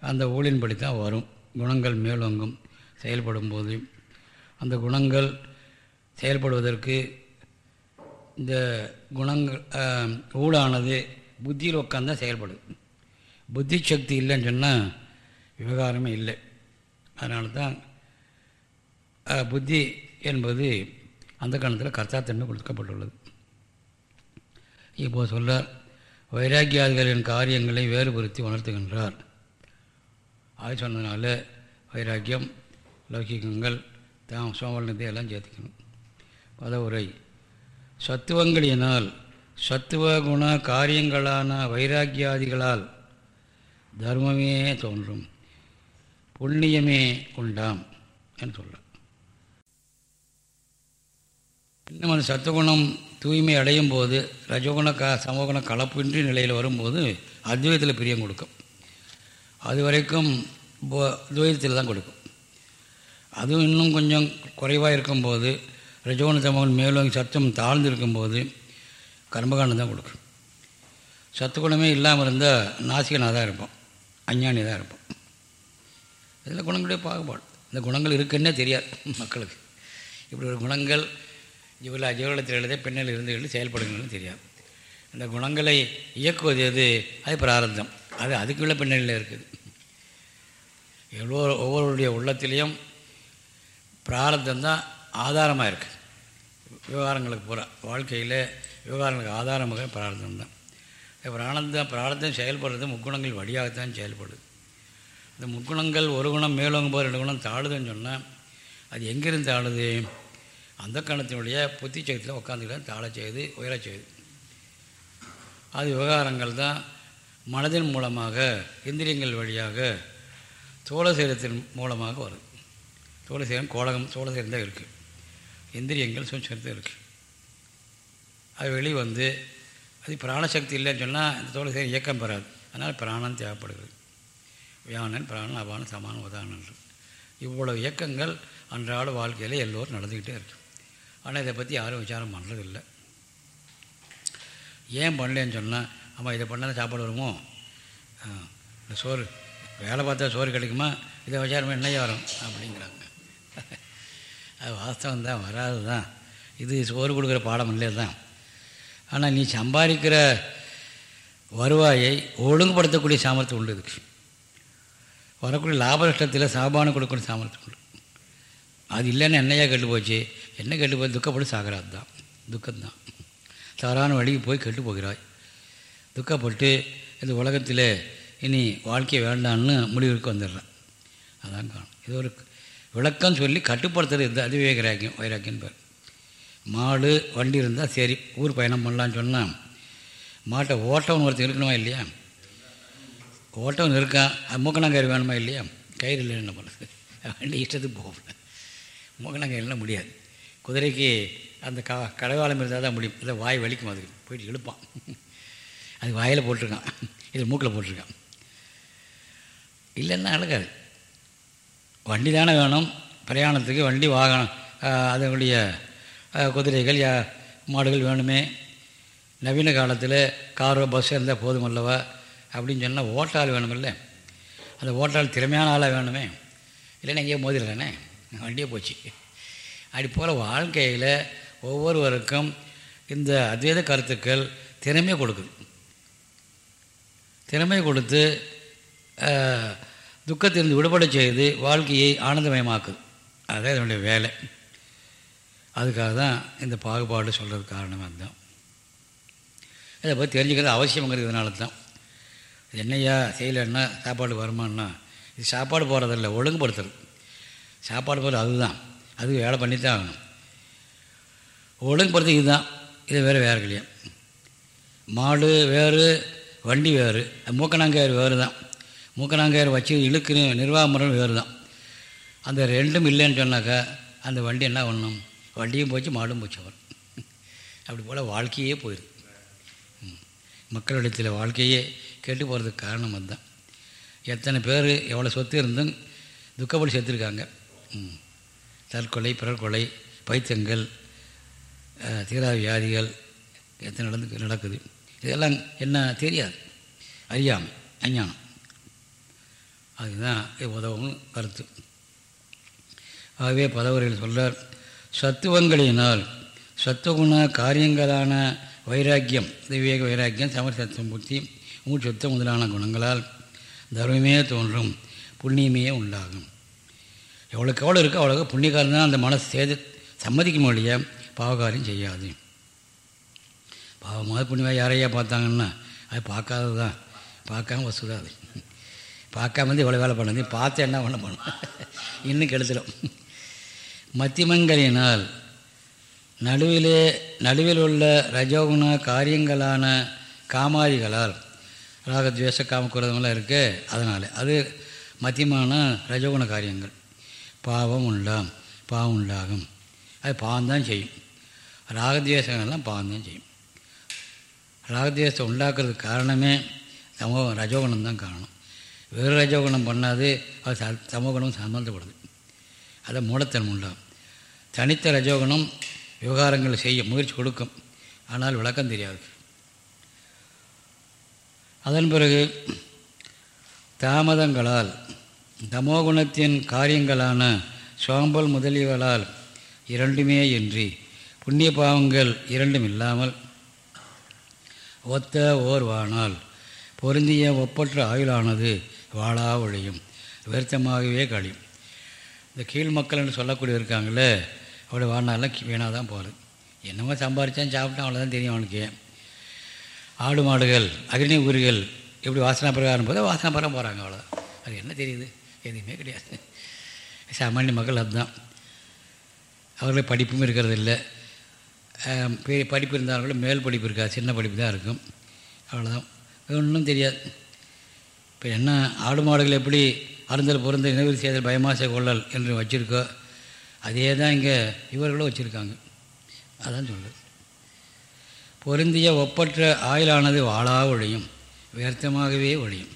அந்த ஊழின்படி தான் வரும். குணங்கள் மேலோங்கும் செயல்படும் போது. அந்த குணங்கள் செயல்படுவதற்கு இந்த குணங்கள் ஊழானது புத்தியில் உட்காந்தான் செயல்படுது. புத்தி சக்தி இல்லைன்னு சொன்னால் விவகாரமே இல்லை. அதனால தான் புத்தி என்பது அந்த காலத்தில் கர்த்தாத்தன்மை கொடுக்கப்பட்டுள்ளது. இப்போது சொல்ல வைராக்கியாதிகளின் காரியங்களை வேறுபடுத்தி உணர்த்துகின்றார். அது சொன்னதுனால வைராக்கியம் லௌகிகங்கள் தாம் சோமரணத்தை எல்லாம் சேர்த்துக்கணும். பதவுரை சத்துவங்களினால் சத்துவ குண காரியங்களான வைராக்கியாதிகளால் தர்மமே தோன்றும். புண்ணியமே உண்டாம் என்று சொல்ல. இன்னும் அந்த சத்துவகுணம் தூய்மை அடையும் போது ரஜகுண க சமகுண கலப்பின்றி நிலையில் வரும்போது அத்வைதத்தில் பிரியம் கொடுக்கும். அது வரைக்கும் போ- துவைதத்தில் தான் கொடுக்கும். அதுவும் இன்னும் கொஞ்சம் குறைவாக இருக்கும்போது ரஜோன தமகன் மேலும் சத்தம் தாழ்ந்து இருக்கும்போது கர்மகாண்டம் தான் கொடுக்கும். சத்துக்குணமே இல்லாமல் இருந்தால் நாசிகனாக தான் இருப்போம். அஞ்ஞானி தான் இருப்போம். இதெல்லாம் குணங்களுடைய பாகுபாடு. இந்த குணங்கள் இருக்குன்னே தெரியாது மக்களுக்கு. இப்படி ஒரு குணங்கள் இவ்வளோ ஜீவலத்தில் எழுத பெண்ணில் இருந்து எழுதி செயல்படுங்கன்னு தெரியாது. இந்த குணங்களை இயக்குவது எது? அது பிராரந்தம் அது அதுக்குள்ள பின்னணியில் இருக்குது. எவ்வளோ ஒவ்வொருடைய உள்ளத்திலையும் பிராரத்தம் தான் ஆதாரமாக இருக்குது விவகாரங்களுக்கு பூரா வாழ்க்கையில் விவகாரங்களுக்கு ஆதாரமாக பிரார்த்தம் தான். பிராணந்தம் பிரார்த்தம் செயல்படுறது முக்குணங்கள் வழியாகத்தான் செயல்படுது. இந்த முக்குணங்கள் ஒரு குணம் மேலோங்கும் போது ரெண்டு குணம் தாழுதுன்னு சொன்னால் அது எங்கிருந்து தாழுது? அந்த கணத்தினுடைய புத்தி சக்தியில் உட்காந்துக்கிட்டு தாழ செய்து உயரச் செய்யுது அது விவகாரங்கள் தான் மனதின் மூலமாக இந்திரியங்கள் வழியாக சோழசீரத்தின் மூலமாக வருது. சோழசீரம் கோலகம் சோழசீரம் தான் இருக்குது இந்திரியங்கள் சூட்சத்தில் இருக்குது அது வெளியே வந்து அது பிராணசக்தி இல்லைன்னு சொன்னால் இந்த சோழசீரம் இயக்கம் பெறாது. அதனால் பிராணம் தேவைப்படுகிறது. வியானன் பிராணன் அபானம் சமானம் உதாரணம் இவ்வளவு இயக்கங்கள் அன்றாட வாழ்க்கையில் எல்லோரும் நடந்துக்கிட்டே இருக்கு. ஆனால் இதை பற்றி யாரும் விசாரம் பண்ணுறதில்லை ஏன் பண்ணலன்னு சொன்னால் ஆமாம் இதை பண்ணால் சாப்பாடு வருமோ? இந்த சோறு வேலை பார்த்தா சோறு கிடைக்குமா? இதை விசாரம் என்னையே வரும்? அப்படிங்கிறாங்க. அது வாஸ்தவம் தான் வராது தான். இது சோறு கொடுக்குற பாடம் இல்லை தான். ஆனால் நீ சம்பாதிக்கிற வருவாயை ஒழுங்குபடுத்தக்கூடிய சாமர்த்தியம் உண்டு இதுக்கு. வரக்கூடிய லாப நஷ்டத்தில் சாபானம் கொடுக்கணும் சாமர்த்தியம் உண்டு அது இல்லைன்னு என்னையா கெட்டு போச்சு? என்ன கெட்டு போய் துக்கப்பட்டு சாகிறாது தான். துக்கம்தான். தவறான வழிக்கு போய் கெட்டு போகிறாய். துக்கப்பட்டு இந்த உலகத்தில் இனி வாழ்க்கை வேண்டான்னு முடிவுக்கு வந்துடுறேன். அதான் காணும் இது ஒரு விளக்கம் சொல்லி கட்டுப்படுத்துறது இது அது விவேகராக்கியம் வைராக்கியம் பேர். மாடு வண்டி இருந்தால் சரி ஊர் பயணம் பண்ணலான்னு சொன்னால் மாட்டை ஓட்டவன் ஒருத்தர் இருக்கணுமா இல்லையா? ஓட்டம் இருக்கான் அது மூக்கணாங்கயிறு வேணுமா இல்லையா கயிறு இல்லை என்ன பண்ணுறது வண்டி இஷ்டத்துக்கு போகல மூக்கணாங்கயிறுலாம் முடியாது குதிரைக்கு அந்த க கடவாளம் இருந்தால் தான் முடியும் இல்லை வாய் வலிக்கும் அதுக்கு போயிட்டு இழுப்பான் அது வாயில் போட்டிருக்கான் இது மூக்கில் போட்டிருக்கான் இல்லைன்னா அழகாது வண்டி தானே வேணும் பிரயாணத்துக்கு வண்டி வாகனம் அதனுடைய குதிரைகள் மாடுகள் வேணுமே நவீன காலத்தில் காரோ பஸ் இருந்தால் போதும் அல்லவா அப்படின்னு சொன்னால் ஓட்டால் வேணுமில்ல. அந்த ஓட்டால் திறமையான ஆளாக வேணுமே. இல்லைன்னா எங்கேயோ மோதிடலானே. வண்டியே போச்சு. அப்படி போல் வாழ்க்கையில் ஒவ்வொருவருக்கும் இந்த அத்வைத கருத்துக்கள் திறமையை கொடுக்குது. திறமை கொடுத்து துக்கத்திலிருந்து விடுபட செய்து வாழ்க்கையை ஆனந்தமயமாக்குது. அதுதான் இதனுடைய வேலை. அதுக்காக தான் இந்த பாகுபாடு சொல்கிறதுக்கு காரணமாக அதுதான். இதை பற்றி தெரிஞ்சுக்கிறது அவசியங்கிறதுனால தான். என்னையா செய்யலைன்னா சாப்பாடு வருமானா இது சாப்பாடு போகிறதில்ல ஒழுங்குபடுத்துறது சாப்பாடு போகிறது அதுதான். அது வேலை பண்ணித்தான் ஆகணும். ஒழுங்குபடுத்து இதுதான். இது வேறு வேறு இல்லையா மாடு வேறு வண்டி வேறு. மூக்கணாங்கயிறு வேறு தான் மூக்கணாங்கயிறு வச்சு இழுக்கு நிர்வாக முறை வேறு தான் அந்த ரெண்டும் இல்லைன்னு சொன்னாக்கா அந்த வண்டி என்ன பண்ணணும்? வண்டியும் போச்சு மாடும் போச்சு அவர் அப்படி போல் வாழ்க்கையே போயிடுது மக்களிடத்தில் வாழ்க்கையே கெட்டு போகிறதுக்கு காரணம் அதுதான். எத்தனை பேர் எவ்வளோ சொத்து இருந்தும் துக்கப்படி செத்துருக்காங்க. ம். தற்கொலை பிறற்கொலை பைத்தியங்கள் தீரா வியாதிகள் எத்தனை நடந்து நடக்குது. இதெல்லாம் என்ன தெரியாது. அறியாமல் அஞ்ஞானம். அதுதான் உதவும் கருத்து. ஆகவே பதவர்கள் சொல்கிறார் சத்துவங்களினால் சத்துவகுண காரியங்களான வைராக்கியம் விவேக வைராக்கியம் சமரசத்துவம் புத்தி மூச்சுத்தம் முதலான குணங்களால் தர்மமே தோன்றும் புண்ணியமே உண்டாகும். எவ்வளோக்கு எவ்வளோ இருக்கோ அவ்வளோக்கு புண்ணியக்காரன் தான் அந்த மனசு சேது சம்மதிக்கும் ஒழிய பாவகாரியம் செய்யாது. பாவமாக புண்ணியமாக யாரையா பார்த்தாங்கன்னா அது பார்க்காதது தான் பார்க்காம வசூலாது அது பார்க்காம வந்து இவ்வளோ வேலை பண்ணது. பார்த்து என்ன பண்ண பண்ணும்? இன்னும் கெடுத்துடும் மத்தியமங்களினால் நடுவிலே நடுவில் உள்ள ரஜோகுண காரியங்களான காமாதிகளால் ராகத்வேஷ காமக்குறதெல்லாம் இருக்கு. அதனால் அது மத்தியமான ரஜோகுண காரியங்கள். பாவம் உண்டாம் பாவம் உண்டாகும். அது பாவம் தான் செய்யும். ராகத்வேஷங்கள்லாம் பாவம்தான் செய்யும். ராகத்வேஷத்தை உண்டாக்குறதுக்கு காரணமே சமோ ரஜோகுணம் தான் காரணம். வேறு ரஜோகுணம் பண்ணாது அது சமோகுணம் சம்மந்தப்படுது அதை மூடத்தன்மை உண்டாகும் தனித்த ரஜோகுணம் விவகாரங்கள் செய்ய முயற்சி கொடுக்கும். ஆனால் விளக்கம் தெரியாது. அதன் பிறகு தாமதங்களால் தமோகுணத்தின் காரியங்களான சோம்பல் முதலியவளால் இரண்டுமே இன்றி புண்ணிய பாவங்கள் இரண்டும் இல்லாமல் ஒத்த ஓர்வானால் பொருந்திய ஒப்பற்ற ஆயுளானது வாழா ஒழியும் விருத்தமாகவே கழியும். இந்த கீழ் மக்கள்னு சொல்லக்கூடிய இருக்காங்களே அவளை வாழ்நாளெலாம் வீணாக தான் போகிறது என்னமோ சம்பாரித்தான் சாப்பிட்டான் அவ்வளோதான் தெரியும் அவனுக்கு. ஆடு மாடுகள் அக்னி ஊர்கள் எப்படி வாசனா பிரகாரம் போதோ வாசனா பிரகாரம் போகிறாங்க அவ்வளோதான் அது என்ன தெரியுது? எதுவுமே கிடையாது. சாமானிய மக்கள் அதுதான். அவர்களுக்கு படிப்பும் இருக்கிறது இல்லை. பெரிய படிப்பு இருந்தாலும் கூட மேல் படிப்பு இருக்காது சின்ன படிப்பு தான் இருக்கும். அவ்வளோதான் ஒன்றும் தெரியாது. இப்போ என்ன ஆடு மாடுகள் எப்படி அருந்தல் பொருந்த இனவில் செய்தல் பயமாசை கொள்ளல் என்று வச்சுருக்கோ அதே தான் இங்கே இவர்களும் வச்சுருக்காங்க. அதான் சொல்லுது பொருந்திய ஒப்பற்ற ஆயுளானது வாழா ஒழியும் வியர்த்தமாகவே ஒழியும்.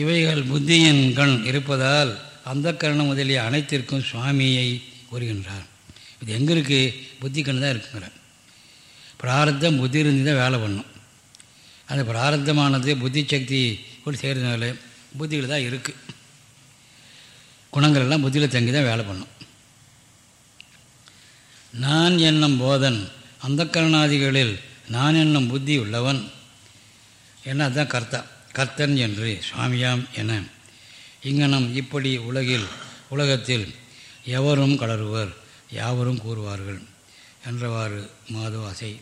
இவைகள் புத்தியின் கண் இருப்பதால் அந்த கரணம் முதலிய அனைத்திற்கும் சுவாமியை கூறுகின்றார். இது எங்கே இருக்குது புத்தி கண் தான் இருக்குங்கிற. பிராரத்தம் புத்தி இருந்து தான் வேலை பண்ணும். அந்த பிராரத்தமானது புத்தி சக்தி கூட செய்கிறதுனால புத்தியில் தான் இருக்குது குணங்கள் எல்லாம் புத்தியில் தங்கி தான் வேலை பண்ணும். நான் என்னும் போதன் அந்த கரணாதிகளில் நான் என்னும் புத்தி உள்ளவன். என்ன அதுதான் கர்த்தா. கர்த்தன் என்று சுவாமியாம் என. இங்கனம் இப்படி உலகில் உலகத்தில் எவரும் கலருவர் யாவரும் கூறுவார்கள் என்றவாறு மாதவாசை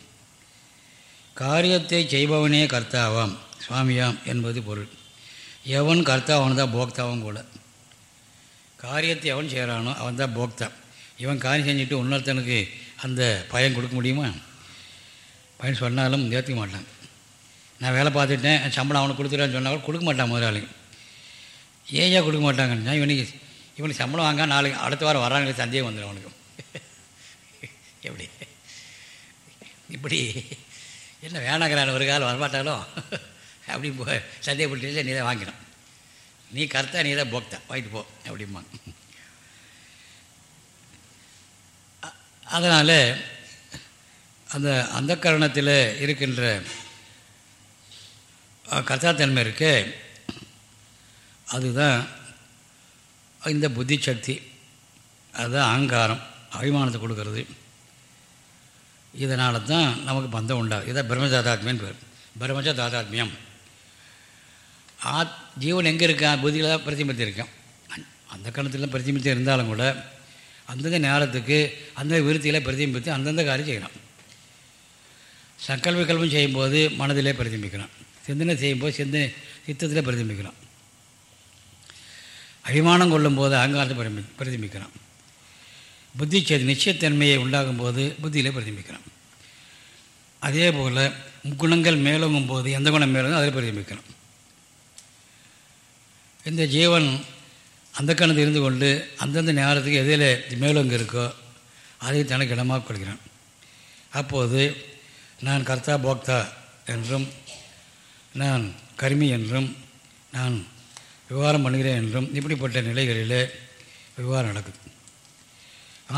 காரியத்தை செய்பவனே கர்த்தாவாம் சுவாமியாம் என்பது பொருள். எவன் கர்த்தா அவன் தான் போக்தாவும் கூட காரியத்தை எவன் செய்கிறானோ அவன் தான் போக்தா. இவன் காரியம் செஞ்சுட்டு இன்னொருத்தனுக்கு அந்த பயன் கொடுக்க முடியுமா? பயன் சொன்னாலும் ஏற்றுக்க மாட்டான். நான் வேலை பார்த்துட்டேன் சம்பளம் அவனுக்கு கொடுத்துட்டான்னு சொன்னால் கொடுக்க மாட்டான் முதலாளி. ஏன் ஏன் கொடுக்க மாட்டாங்கன்னா இவனுக்கு இவனுக்கு சம்பளம் வாங்க நாளைக்கு அடுத்த வாரம் வராங்க சந்தேகம் வந்துடும் அவனுக்கு. எப்படி? இப்படி என்ன வேணாங்கிறான் ஒரு காலம் வரமாட்டாலும் அப்படி போ சந்தேகப்பட்டு நீ தான் வாங்கிடும் நீ கரெக்டாக நீ தான் போக்தா. வாங்கிட்டு போ அப்படிம்பான். அதனால் அந்த அந்த கரணத்தில் இருக்கின்ற கதாத்தன்மை இருக்கு அதுதான் இந்த புத்தி சக்தி அதுதான் அகங்காரம் அபிமானத்தை கொடுக்கறது. இதனால தான் நமக்கு பந்தம் உண்டாகும் இதான் பிரம்மஜாதாத்மியன் பேர். பிரம்மச்ச தாதாத்மியம் ஆத் ஜீவன் எங்கே இருக்கான்? புத்தியில் தான் பிரதிபலித்து இருக்கான் அந்த கணத்தில் பிரதிபலித்து இருந்தாலும் கூட அந்தந்த நேரத்துக்கு அந்த விருத்தியில் பிரதிபித்து அந்தந்த காரியம் செய்யலாம். சக்கல் விகல்பம் செய்யும்போது மனதிலே பிரதிபிக்கலாம் சிந்தனை செய்யும்போது சிந்தனை சித்தத்தில் பிரதிபிக்கலாம் அபிமானம் கொள்ளும்போது அகங்காரத்தை பிரதி பிரதிபிக்கலாம் புத்தி செய்தி நிச்சயத்தன்மையை உண்டாகும் போது புத்தியில் பிரதிபிக்கலாம் அதே போல் குணங்கள் மேலோங்கும் போது எந்த குணம் மேலோங்கும் அதில் பிரதிபிக்கலாம் இந்த ஜீவன் அந்த கணத்தை இருந்து கொண்டு அந்தந்த நேரத்துக்கு எதில் மேலோங்க இருக்கோ அதை தனக்கு இடமாக கொள்கிறான் அப்போது நான் கர்த்தா போக்தா என்றும் நான் கருமி என்றும் நான் விவகாரம் பண்ணுகிறேன் என்றும் இப்படிப்பட்ட நிலைகளில் விவகாரம் நடக்குது.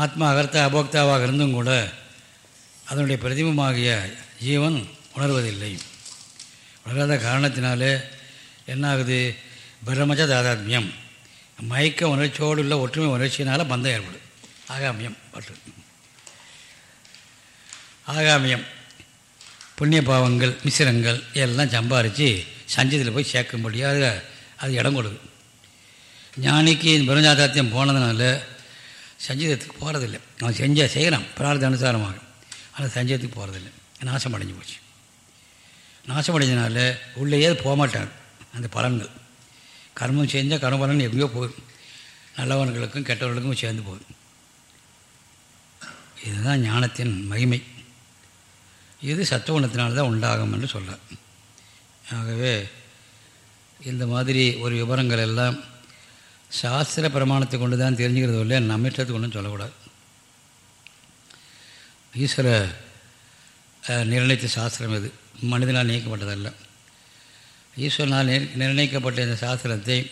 ஆத்மா அகர்த்தா அபோக்தாவாக இருந்தும் கூட அதனுடைய பிரதிபமாகிய ஜீவன் உணர்வதில்லை. உணராத காரணத்தினாலே என்னாகுது? பிரம்மச்ச தாதாத்மியம் மயக்க உணர்ச்சியோடு உள்ள ஒற்றுமை உணர்ச்சியினால் பந்தம் ஏற்படும். ஆகாமியம் பற்று. ஆகாமியம் புண்ணிய பாவங்கள் மிசிரங்கள் எல்லாம் சம்பாரித்து சஞ்சத்தில் போய் சேர்க்க முடியாது அது இடம் கொடுக்கும் ஞானிக்கு பிரம்மஜாதாத்தியம் போனதுனால சஞ்சீதத்துக்கு போகிறதில்லை அவன் செஞ்ச செய்கிறான் பிரார்த்த அனுசாரமாக. ஆனால் சஞ்சீதத்துக்கு போகிறதில்லை நாசம் அடைஞ்சு போச்சு. நாசம் அடைஞ்சனால உள்ளேயே போக மாட்டாங்க அந்த பலன்கள். கர்மம் செஞ்சால் கர்ம பலன் எங்கேயோ போகும் நல்லவர்களுக்கும் கெட்டவர்களுக்கும் சேர்ந்து போகும் இதுதான் ஞானத்தின் மகிமை. இது சத்துவகுணத்தினால தான் உண்டாகும் என்று சொல்ல ஆகவே இந்த மாதிரி ஒரு விவரங்கள் எல்லாம் சாஸ்திர பிரமாணத்தை கொண்டு தான் தெரிஞ்சுக்கிறது இல்லை நம்ம இஷ்டத்துக்கு ஒன்றும் சொல்லக்கூடாது. ஈஸ்வர நிர்ணயித்த சாஸ்திரம் இது. மனிதனால் நீக்கப்பட்டதல்ல. ஈஸ்வரனால் நிர்ணயிக்கப்பட்ட இந்த சாஸ்திரத்தை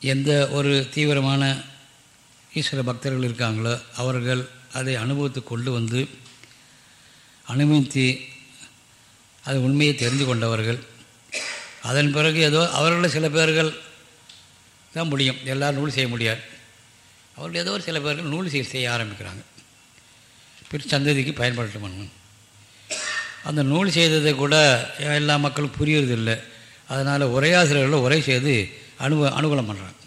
எந்த ஒரு தீவிரமான ஈஸ்வர பக்தர்கள் இருக்காங்களோ அவர்கள் அதை அனுபவித்து கொண்டு வந்து அனுமதித்து அது உண்மையை தெரிந்து கொண்டவர்கள். அதன் பிறகு ஏதோ அவர்களில் சில பேர்கள் தான் முடியும். எல்லோரும் நூல் செய்ய முடியாது. அவர்கள் ஏதோ ஒரு சில பேர்கள் நூல் செய்ய செய்ய ஆரம்பிக்கிறாங்க. பிற சந்ததிக்கு பயன்படுத்த பண்ணணும் அந்த நூல் செய்ததை கூட எல்லா மக்களும் புரியறதில்லை. அதனால் உரையாசிரியர்கள் உரை செய்து அனு அனுகூலம் பண்ணுறாங்க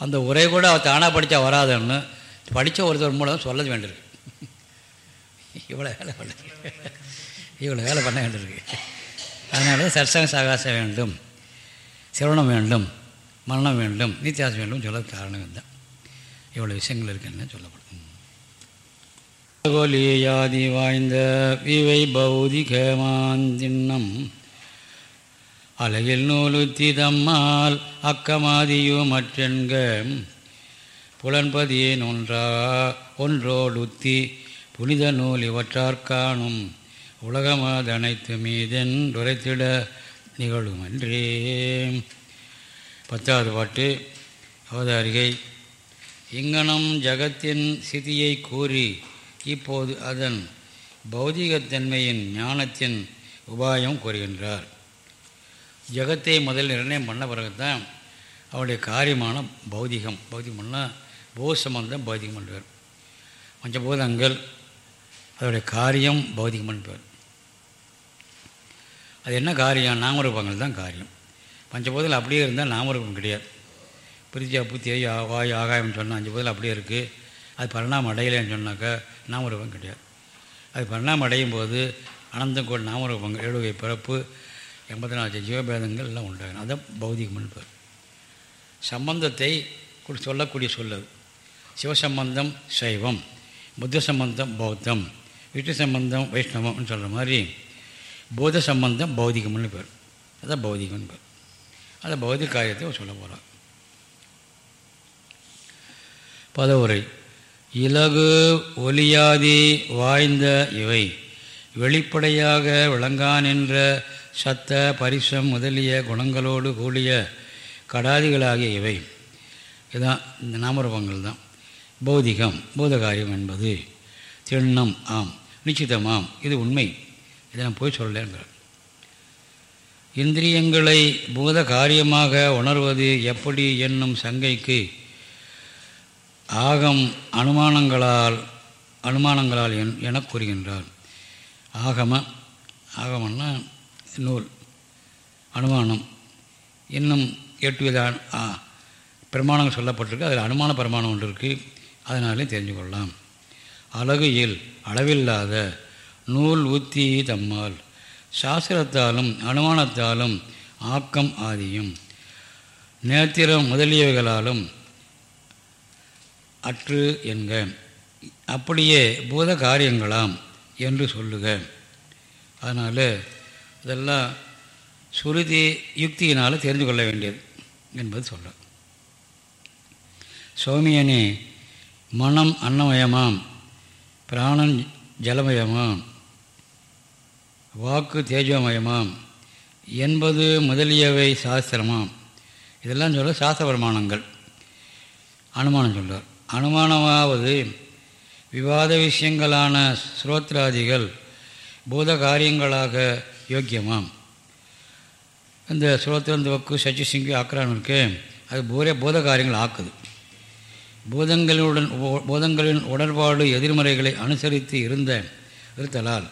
அந்த உரை கூட அவள் தானாக படித்தா வராதுன்னு படித்த ஒருத்தர் மூலம் சொல்ல வேண்டியிருக்கு. இவ்வளோ வேலை பண்ண இவ்வளோ வேலை பண்ண வேண்டியிருக்கு. அதனால சர்சங்க சகாசம் வேண்டும் சிரவணம் வேண்டும் மரணம் வேண்டும் நித்தியாசம் வேண்டும் சொல்ல காரணம் இதுதான். இவ்வளோ விஷயங்கள் இருக்குன்னு சொல்ல கோலியாதி வாய்ந்த விவை பௌதிகமாந்தின்னம் அலகில் நூலுத்தி தம்மால் அக்கமாதியோ மற்றென்க புலன்பதியே ஒன்றா ஒன்றோடுத்தி புனித நூல் இவற்றார்காணும் உலகமாதனைத்து மீதென்றுரைத்திட நிகழுமன்றே. பத்தாவது பாட்டு அவதாரிகை. இங்கனம் ஜகத்தின் சிதியை கூறி இப்போது அதன் பௌதிகத்தன்மையின் ஞானத்தின் உபாயம் கூறுகின்றார். ஜகத்தை முதல் நிர்ணயம் பண்ண பிறகுதான் அவருடைய காரியமான பௌதிகம் பௌதிகம்னா போத சம்பந்தம் பௌதிகம் பண்ணுவார் பஞ்சபூதங்கள் அதோடைய காரியம் பௌதிகம் என்பவர் அது என்ன காரியம்? நாமரூபங்கள் தான் காரியம். பஞ்சபூதங்கள் அப்படியே இருந்தால் நாமரூபம் கிடையாது. பிரித்தி அப்பு தேய் வாயு ஆகாயம்னு சொன்னால் அஞ்சு பூதல் அப்படியே இருக்குது அது பரிணாமம் அடையலைன்னு சொன்னாக்கா நாமரூபம் கிடையாது. அது பரிணாமம் அடையும் போது அனந்தம் கூட நாமரூபங்கள் எழுவை பிறப்பு எண்பத்தி நாலு ஜீவபேதங்கள் எல்லாம் உண்டாகும். அதான் பௌதிகம்னு பேர் சம்பந்தத்தை சொல்லக்கூடிய சொல்லது சிவசம்பந்தம் சைவம் புத்த சம்பந்தம் பௌத்தம் விஷ்ணு சம்பந்தம் வைஷ்ணவம்னு சொல்கிற மாதிரி போத சம்பந்தம் பௌதிகம்னு பேர் அதான் பௌதிகம்னு பேர் அதை பௌதிக காரியத்தை சொல்ல போகிறார் பதவுரை. இலகு ஒலியாதி வாய்ந்த இவை. வெளிப்படையாக விளங்கான் என்ற சத்த பரிசம் முதலிய குணங்களோடு கூடிய கடாதிகளாகிய இவை. இதுதான் இந்த நாமரூபங்கள் தான். பௌதிகம் பூதகாரியம் என்பது திண்ணம் ஆம் நிச்சிதமாம் இது உண்மை. இதை நான் போய் சொல்லலேங்கிறார். இந்திரியங்களை பூத காரியமாக உணர்வது எப்படி என்னும் சங்கைக்கு ஆகம் அனுமானங்களால் அனுமானங்களால் என் என கூறுகின்றார். ஆகம ஆகமன்னா நூல் அனுமானம். இன்னும் எட்டு வித பிரமாணங்கள் சொல்லப்பட்டிருக்கு. அதில் அனுமான பிரமாணம் ஒன்று இருக்குது அதனாலே தெரிஞ்சு கொள்ளலாம். அழகு இல் அளவில்லாத நூல் உத்தி தம்மால். சாஸ்திரத்தாலும் அனுமானத்தாலும் ஆக்கம் ஆதியும். நேத்திரம் முதலியவைகளாலும் அற்று என்க. அப்படியே பூத காரியங்களாம் என்று சொல்லுக. அதனால் இதெல்லாம் சுருதி யுக்தியினால் தெரிந்து கொள்ள வேண்டியது என்பது சொல்ல சோமியனே மனம் அன்னமயமாம் பிராணன் ஜலமயமாம் வாக்கு தேஜோமயமாம் என்பது முதலியவை சாஸ்திரமாம். இதெல்லாம் சொல்ல சாஸ்திர பிரமாணங்கள். அனுமானம் சொல்கிறார் அனுமானமாவது விவாத விஷயங்களான ஸ்ரோத்ராதிகள் பூத காரியங்களாக யோக்கியமாம். இந்த ஸ்ரோத்திரம் வக்கு சச்சி சிங்கி ஆக்கிரான் இருக்கு. அது பூரே பூத காரியங்கள் ஆக்குது. பூதங்களுடன் பூதங்களின் உடன்பாடு எதிர்மறைகளை அனுசரித்து இருந்த இருத்தலால்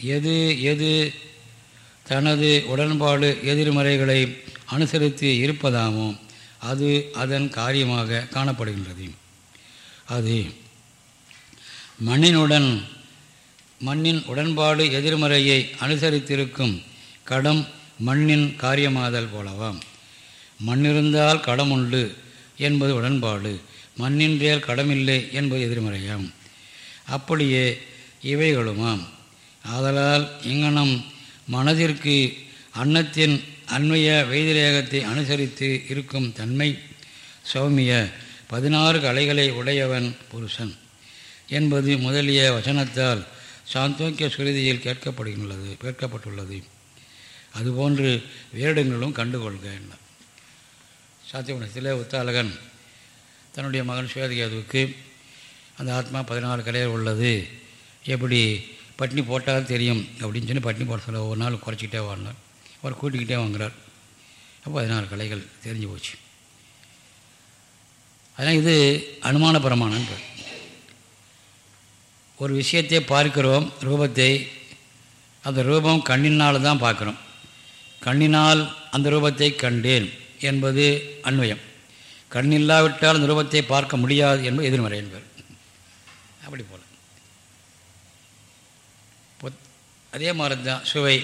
எது எது தனது உடன்பாடு எதிர்மறைகளை அனுசரித்து இருப்பதாமோ அது அதன் காரியமாக காணப்படுகின்றது. அது மண்ணினுடன் மண்ணின் உடன்பாடு எதிர்மறையை அனுசரித்திருக்கும் கடம் மண்ணின் காரியமாதல் போலவாம். மண்ணிருந்தால் கடம் உண்டு என்பது உடன்பாடு மண்ணின்றேல் கடமில்லை என்பது எதிர்மறையாம். அப்படியே இவைகளுமாம். ஆதலால் இங்கனம் மனதிற்கு அன்னத்தின் அண்மைய வைதிரேகத்தை அனுசரித்து இருக்கும் தன்மை சௌமிய பதினாறு கலைகளை உடையவன் புருஷன் என்பது முதலிய வசனத்தால் சாந்தோக்கிய சுருதியில் கேட்கப்படுகின்றது கேட்கப்பட்டுள்ளது. அதுபோன்று வேடங்களும் கண்டுகொள்க என்ன சாத்தியகுணத்தில் உத்தாலகன் தன்னுடைய மகன் சுவேதகேதுவுக்கு அந்த ஆத்மா பதினாலு கலையில் உள்ளது எப்படி பட்னி போட்டால் தெரியும் அப்படின்னு சொல்லி பட்னி போட சொல்ல ஒரு நாள் குறைச்சிக்கிட்டே வாழ்ந்தார் அவர் கூட்டிக்கிட்டே வாங்குறார். அப்போ பதினாறு கலைகள் தெரிஞ்சு போச்சு. அதனால் இது அனுமான பிரமாணம் ஒரு விஷயத்தை பார்க்கிறோம் ரூபத்தை அந்த ரூபம் கண்ணினால் தான் பார்க்குறோம். கண்ணினால் அந்த ரூபத்தை கண்டேன் என்பது அன்வயம் கண்ணில்லாவிட்டால் அந்த ரூபத்தை பார்க்க முடியாது என்பது எதிர்மறை என்பர். அப்படி போல். அதே மாதிரி தான் சுவை.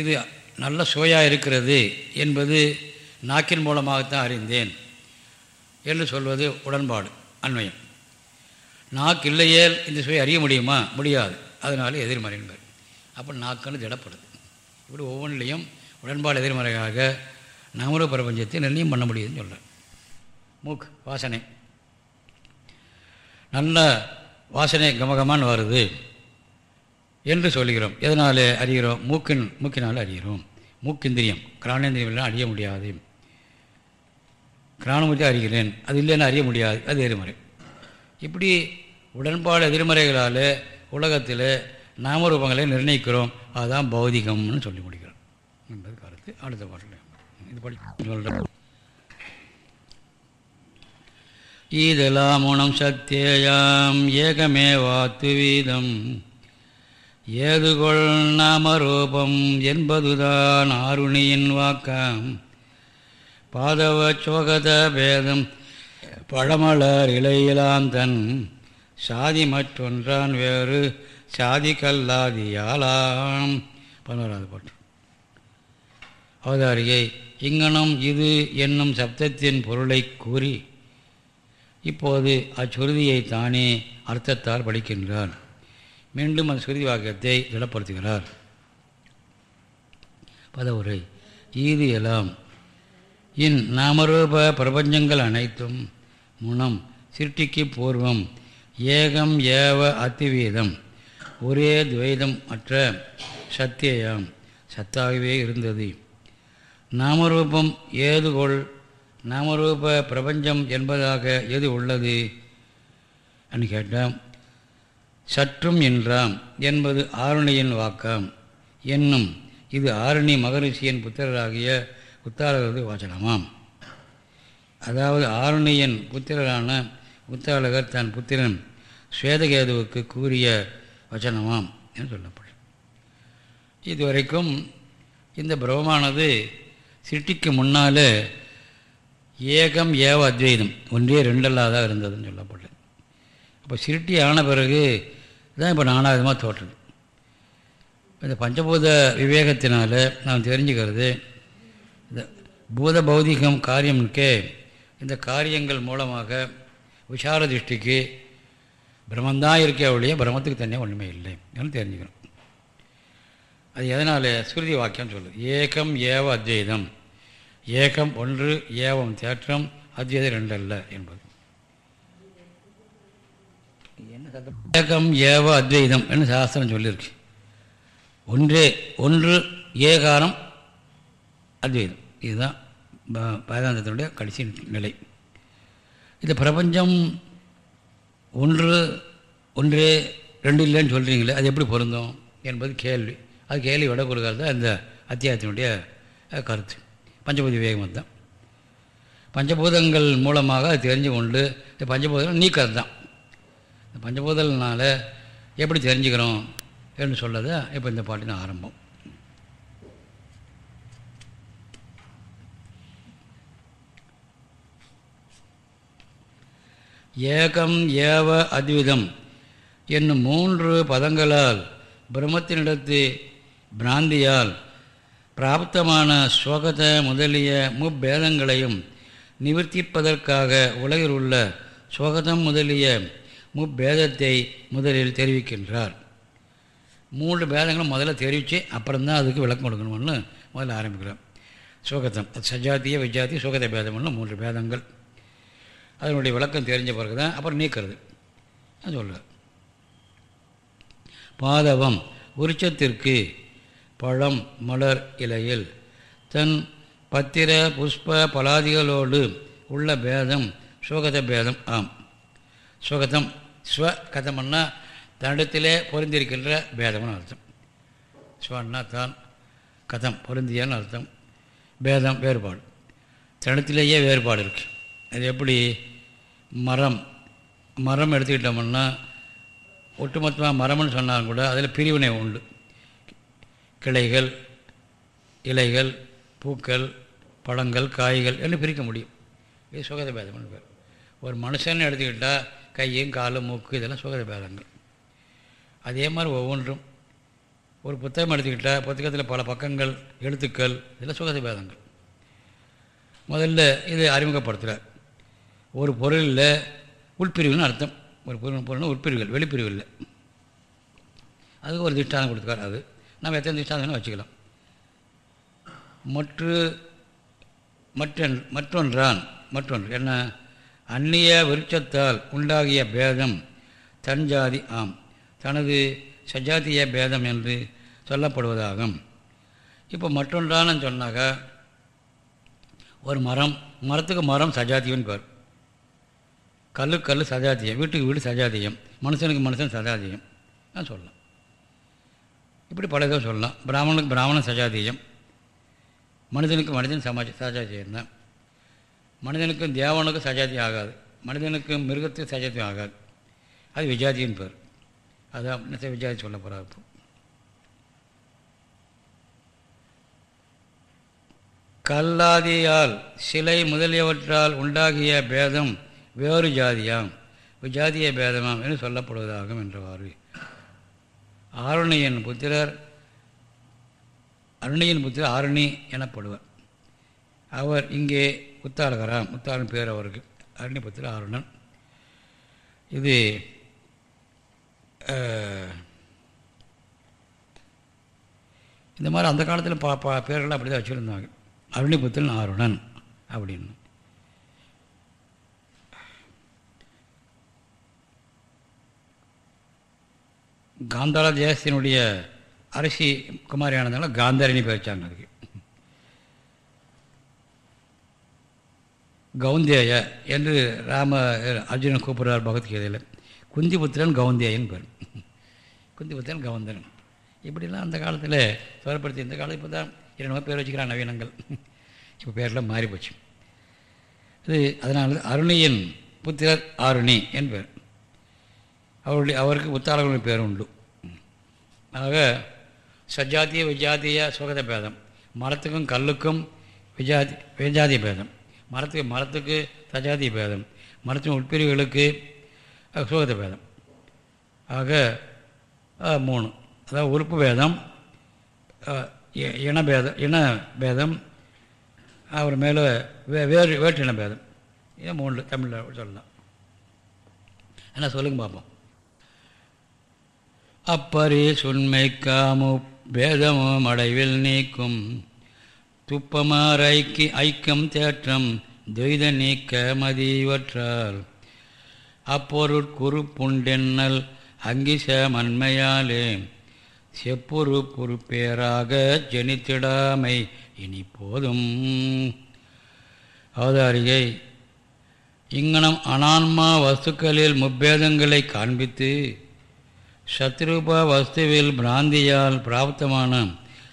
இது நல்ல சுவையாக இருக்கிறது என்பது நாக்கின் மூலமாகத்தான் அறிந்தேன் என்று சொல்வது உடன்பாடு அண்மையம். நாக்கு இல்லையே இந்த சுவை அறிய முடியுமா? முடியாது. அதனால எதிர்மறையின்பர் அப்போ நாக்குன்னு திடப்படுது. இப்படி ஒவ்வொன்றிலையும் உடன்பாடு எதிர்மறையாக நாமர பிரபஞ்சத்தை நிர்ணயம் பண்ண முடியுதுன்னு சொல்கிறேன் மூக் வாசனை. நல்ல வாசனை கமகமான்னு வருது என்று சொல்கிறோம் எதனால் அறிகிறோம்? மூக்கின் மூக்கினால் அறிகிறோம். மூக்கிந்திரியம் கிராணேந்திரியம் அறிய முடியாது. கிராணமூர்த்தி அறிகிறேன் அது இல்லைன்னு அறிய முடியாது அது எதிர்மறை. இப்படி உடன்பாடு எதிர்மறைகளால் உலகத்தில் நாமரூபங்களை நிர்ணயிக்கிறோம் அதுதான் பௌதிகம்னு சொல்லி முடிக்கிறோம் என்பது கருத்து. அடுத்த பாட்டில் இது படி சொல்கிறேன் ஈதலாம் உணம் சத்தியாம் ஏகமேவாத்து வீதம். ஏதுகொள் நாமரூபம் என்பதுதான் ஆருணியின் வாக்கம். பாதவ சோகத பேதம் பழமலர் இலையிலாம் தன் சாதி மற்றொன்றான் வேறு சாதி கல்லாதியாலாம் பதினோராவது பாட்டு. அவதாரியை இங்கனம் இது என்னும் சப்தத்தின் பொருளை கூறி இப்போது அச்சுருதியை தானே அர்த்தத்தால் படிக்கின்றார் மீண்டும் அந்த சுருதி வாக்கியத்தை திடப்படுத்துகிறார். பதவுரை. ஈது எல்லாம் இன் நாமரூப பிரபஞ்சங்கள் அனைத்தும் முனம் சிருஷ்டிக்கு பூர்வம். ஏகம் ஏவ அத்திவீதம். ஒரே துவைதம் அற்ற சத்தியாம் சத்தாகவே இருந்தது. நாமரூபம் ஏதுகொள் நாமரூப பிரபஞ்சம் என்பதாக எது உள்ளது? என்று கேட்டால் சற்றும் என்றாம் என்பது ஆருணியின் வாக்கம். என்னும் இது ஆரணி மகரிஷியின் புத்திரராகிய உத்தாளரது வாசனமாம் அதாவது ஆருணியின் புத்திரரான உத்தாளகர் தன் புத்திரன் ஸ்வேதகேதுவுக்கு கூறிய வச்சனமாம் என்று சொல்லப்படும். இதுவரைக்கும் இந்த பிரமமானது சிருஷ்டிக்கு முன்னால் ஏகம் ஏவ அத்வைதம் ஒன்றே ரெண்டல்லாதான் இருந்ததுன்னு சொல்லப்பட்டது அப்போ சிருட்டி ஆன பிறகு இதுதான் இப்போ நானாவிதமாக தோற்றுது. இந்த பஞ்சபூத விவேகத்தினால் நாம் தெரிஞ்சுக்கிறது இந்த பூத பௌதிகம் காரியம்னுக்கே இந்த காரியங்கள் மூலமாக விசார திருஷ்டிக்கு பிரம்மந்தான் இருக்கே ஒழிய பிரம்மத்துக்கு தனியாக ஒன்றுமே இல்லை என்று தெரிஞ்சுக்கணும் அது எதனால்? ஸ்ருதி வாக்கியம் சொல்லுது. ஏகம் ஏவ அத்வைதம். ஏகம் ஒன்று ஏவம் தேற்றம் அத்வைதம் ரெண்டல்ல என்பது. ஏகம் ஏவ அத்வைதம் என்று சாஸ்திரம் சொல்லியிருக்கு. ஒன்றே ஒன்று ஏகாரம் அத்வைதம். இதுதான் வேதாந்தத்தினுடைய கடைசி நிலை. இந்த பிரபஞ்சம் ஒன்று ஒன்றே ரெண்டு இல்லைன்னு சொல்கிறீங்களே அது எப்படி பொருந்தும் என்பது கேள்வி. அது கேள்வி விட கொடுக்கறது தான் இந்த அத்தியாயத்தினுடைய கருத்து. பஞ்சபூத விவேகம் தான் பஞ்சபூதங்கள் மூலமாக அது தெரிஞ்சு கொண்டு இந்த பஞ்சபூதங்கள் நீக்கிறது தான் இந்த பஞ்சபூதல்னால எப்படி தெரிஞ்சுக்கிறோம் என்று சொல்லதை இப்போ இந்த பாட்டின் ஆரம்பம். ஏகம் ஏவ அத்விதம் என்னும் மூன்று பதங்களால் பிரம்மத்தினிடத்து பிராந்தியால் பிராப்தமான ஸ்வகத முதலிய முப்பேதங்களையும் நிவர்த்திப்பதற்காக உலகில் உள்ள ஸ்வகதம் முதலிய முப்பேதத்தை முதலில் தெரிவிக்கின்றார். மூன்று பேதங்களும் முதல்ல தெரிவித்து அப்புறம்தான் அதுக்கு விளக்கம் கொடுக்கணும்னு முதல்ல ஆரம்பிக்கிறோம். அது சஜாத்திய விஜாத்திய சுகத பேதம்னு மூன்று பேதங்கள். அதனுடைய விளக்கம் தெரிஞ்ச பிறகு தான் அப்புறம் நீக்கிறது. அது சொல்கிறார் பாதவம் உருச்சத்திற்கு பழம் மலர் இலையில் தன் பத்திர புஷ்ப பலாதிகளோடு உள்ள பேதம் சுகத பேதம். ஆம். சுகதம். ஸ்வகதம்னா தன்னிடத்திலே பொருந்திருக்கின்ற பேதம்னு அர்த்தம். ஸ்வன்னா தான் கதம் பொருந்தியன்னு அர்த்தம். பேதம் வேறுபாடு. தனித்திலேயே வேறுபாடு இருக்குது அது எப்படி? மரம். மரம் எடுத்துக்கிட்டோம்னா ஒட்டுமொத்தமாக மரம்னு சொன்னாலும் கூட அதில் பிரிவினை உண்டு. கிளைகள் இலைகள் பூக்கள் பழங்கள் காய்கள் என்று பிரிக்க முடியும். இது சுகத பேதம்னு பேர். ஒரு மனுஷன் எடுத்துக்கிட்டால் கையும் காலும் மூக்கு இதெல்லாம் சுகத பேதங்கள் அதே மாதிரி ஒவ்வொன்றும். ஒரு புத்தகம் எடுத்துக்கிட்டால் புத்தகத்தில் பல பக்கங்கள் எழுத்துக்கள் இதெல்லாம் சுகத பேதங்கள் முதல்ல இது அறிமுகப்படுத்துகிறார் ஒரு பொருளில் உட்பிரிவுன்னு அர்த்தம். ஒரு பொருள் பொருள்னா உட்பிரிவுகள் வெளிப்பிரிவுகள் அதுக்கு ஒரு திஷ்டானம் கொடுத்துக்கார் அது. நம்ம எத்தனை திஷ்டானம் வச்சுக்கலாம். மற்ற மற்றொன் மற்றொன்றான் மற்றொன்று என்ன? அந்நிய விருட்சத்தால் உண்டாகிய பேதம் தன்ஜாதி ஆம். தனது சஜாத்திய பேதம் என்று சொல்லப்படுவதாகும். இப்போ மற்றொன்றான சொன்னாக்கா ஒரு மரம் மரத்துக்கு மரம் சஜாத்தியம்னு பேர். கல்லு கல் சஜாத்தியம் வீட்டுக்கு வீடு சஜாத்தியம் மனுஷனுக்கு மனுஷன் சஜாத்தியம் நான் சொல்லலாம். இப்படி பல சொல்லலாம். பிராமணனுக்கு பிராமணன் சஜாத்தியம் மனிதனுக்கு மனிதன் சமாஜ சஜாத்தியம் தான் மனிதனுக்கும் தேவனுக்கும் சஜாத்தியம் ஆகாது. மனிதனுக்கும் மிருகத்துக்கும் சஜாத்தியம் ஆகாது. அது விஜாத்தியின் பேர். அதான் நிச்சய விஜாதி சொல்ல போகிறார் இப்போ. கல்லாதியால் சிலை முதலியவற்றால் உண்டாகிய பேதம் வேறு ஜாதியாம். விஜாதிய பேதமாம் என்று சொல்லப்படுவதாகும் என்றவாறு ஆருணியின் புத்திரர் அருணியின் புத்திரர் ஆருணி எனப்படுவர். அவர் இங்கே முத்தாளகரா முத்தாளன் பேர் அவருக்கு. அரண்யபத்தில் அருணன் ஆருணன். இது இந்த மாதிரி அந்த காலத்தில் பா பா பேரெல்லாம் அப்படி தான் வச்சுருந்தாங்க அருணிபுத்தன் ஆருணன் அப்படின்னு. காந்தாள தேசத்தினுடைய அரசி குமாரியானதுனால காந்தாரினி பேர் வச்சாங்க அதுக்கு. கவுந்தேய என்று ராம அர்ஜுனன் கூப்பிடுறார் பகவத்கீதையில் குந்திபுத்திரன் கவுந்தேயன் பேர். குந்திபுத்திரன் கவுந்தன் இப்படிலாம் அந்த காலத்தில் தொடர்படுத்தி இந்த காலம் இப்போ தான் இரண்டு பேர் வச்சுக்கிறான் நவீனங்கள். இப்போ பேரெலாம் மாறி போச்சு. இது அதனால் அருணியின் புத்திரர் ஆருணி என்பர் அவருடைய அவருக்கு உத்தாளர்களுடைய பேர் உண்டு. ஆக சஜாத்திய விஜாத்திய சுகத பேதம். மரத்துக்கும் கல்லுக்கும் விஜாதி விஜாதி பேதம். மரத்துக்கு மரத்துக்கு தஜாதி பேதம். மரத்தின் உட்பிரிவுகளுக்கு சுகத பேதம். ஆக மூணு. அதாவது உறுப்பு பேதம் இனபேதம் இன பேதம் அவர் மேலே வே வேறு வேற்று இன பேதம். இது மூணு தமிழில் சொல்லலாம். என்ன சொல்லுங்க பார்ப்போம் அப்பரி சுண்மை காமு பேதமும் அடைவில் நீக்கும். துப்பமார் ஐக்கி ஐக்கம் தேற்றம் துவைத நீக்க மதிவற்றால். அப்பொருட்குறு புண்டென்னல் அங்கிச மண்மையாலே செப்புரு பொறுப்பேராக ஜனித்திடாமை இனி போதும் அவதாரிகை இங்கனம் அனான்மா வஸ்துக்களில் முப்பேதங்களை காண்பித்து சத்ருபா வஸ்துவில் பிராந்தியால் பிராப்தமான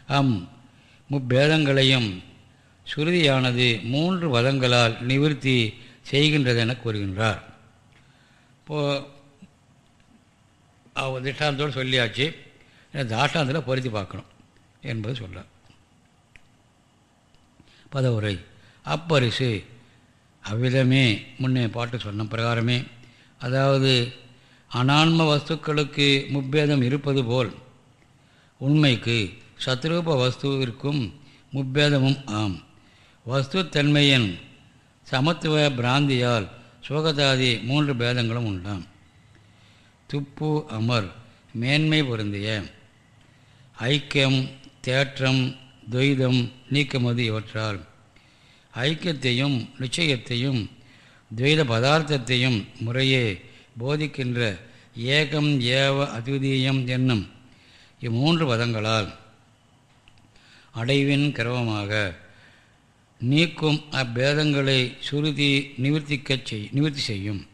அம் முப்பேதங்களையும் சுருதியானது மூன்று வதங்களால் நிவர்த்தி செய்கின்றதென கூறுகின்றார். இப்போது அவர் திஷ்டாந்தோடு சொல்லியாச்சு. தாஷ்டாந்தத்தில் பொருத்தி பார்க்கணும் என்பது சொல்கிறார் பதவுரை. அப்பரிசு. அவ்விதமே முன்னே பாட்டு சொன்ன பிரகாரமே. அதாவது அனான்ம வஸ்துக்களுக்கு முப்பேதம் இருப்பது போல் உண்மைக்கு சத்ரூப வஸ்துவிற்கும் முப்பேதமும் ஆம். வஸ்துத்தன்மையின் சமத்துவ பிராந்தியால் சுகதாதி மூன்று பேதங்களும் உண்டாம். துப்பு அமர் மேன்மை பொருந்திய ஐக்கியம் தேற்றம் துவைதம் நீக்கமது இவற்றால். ஐக்கியத்தையும் நிச்சயத்தையும் துவைத பதார்த்தத்தையும் முறையே போதிக்கின்ற ஏகம் ஏவ அதுதீயம் என்னும் இம்மூன்று பதங்களால் அடைவின் கிரவமாக நீக்கும் அப்பேதங்களை சுருதி நிவர்த்திக்க செய் நிவர்த்தி செய்யும்.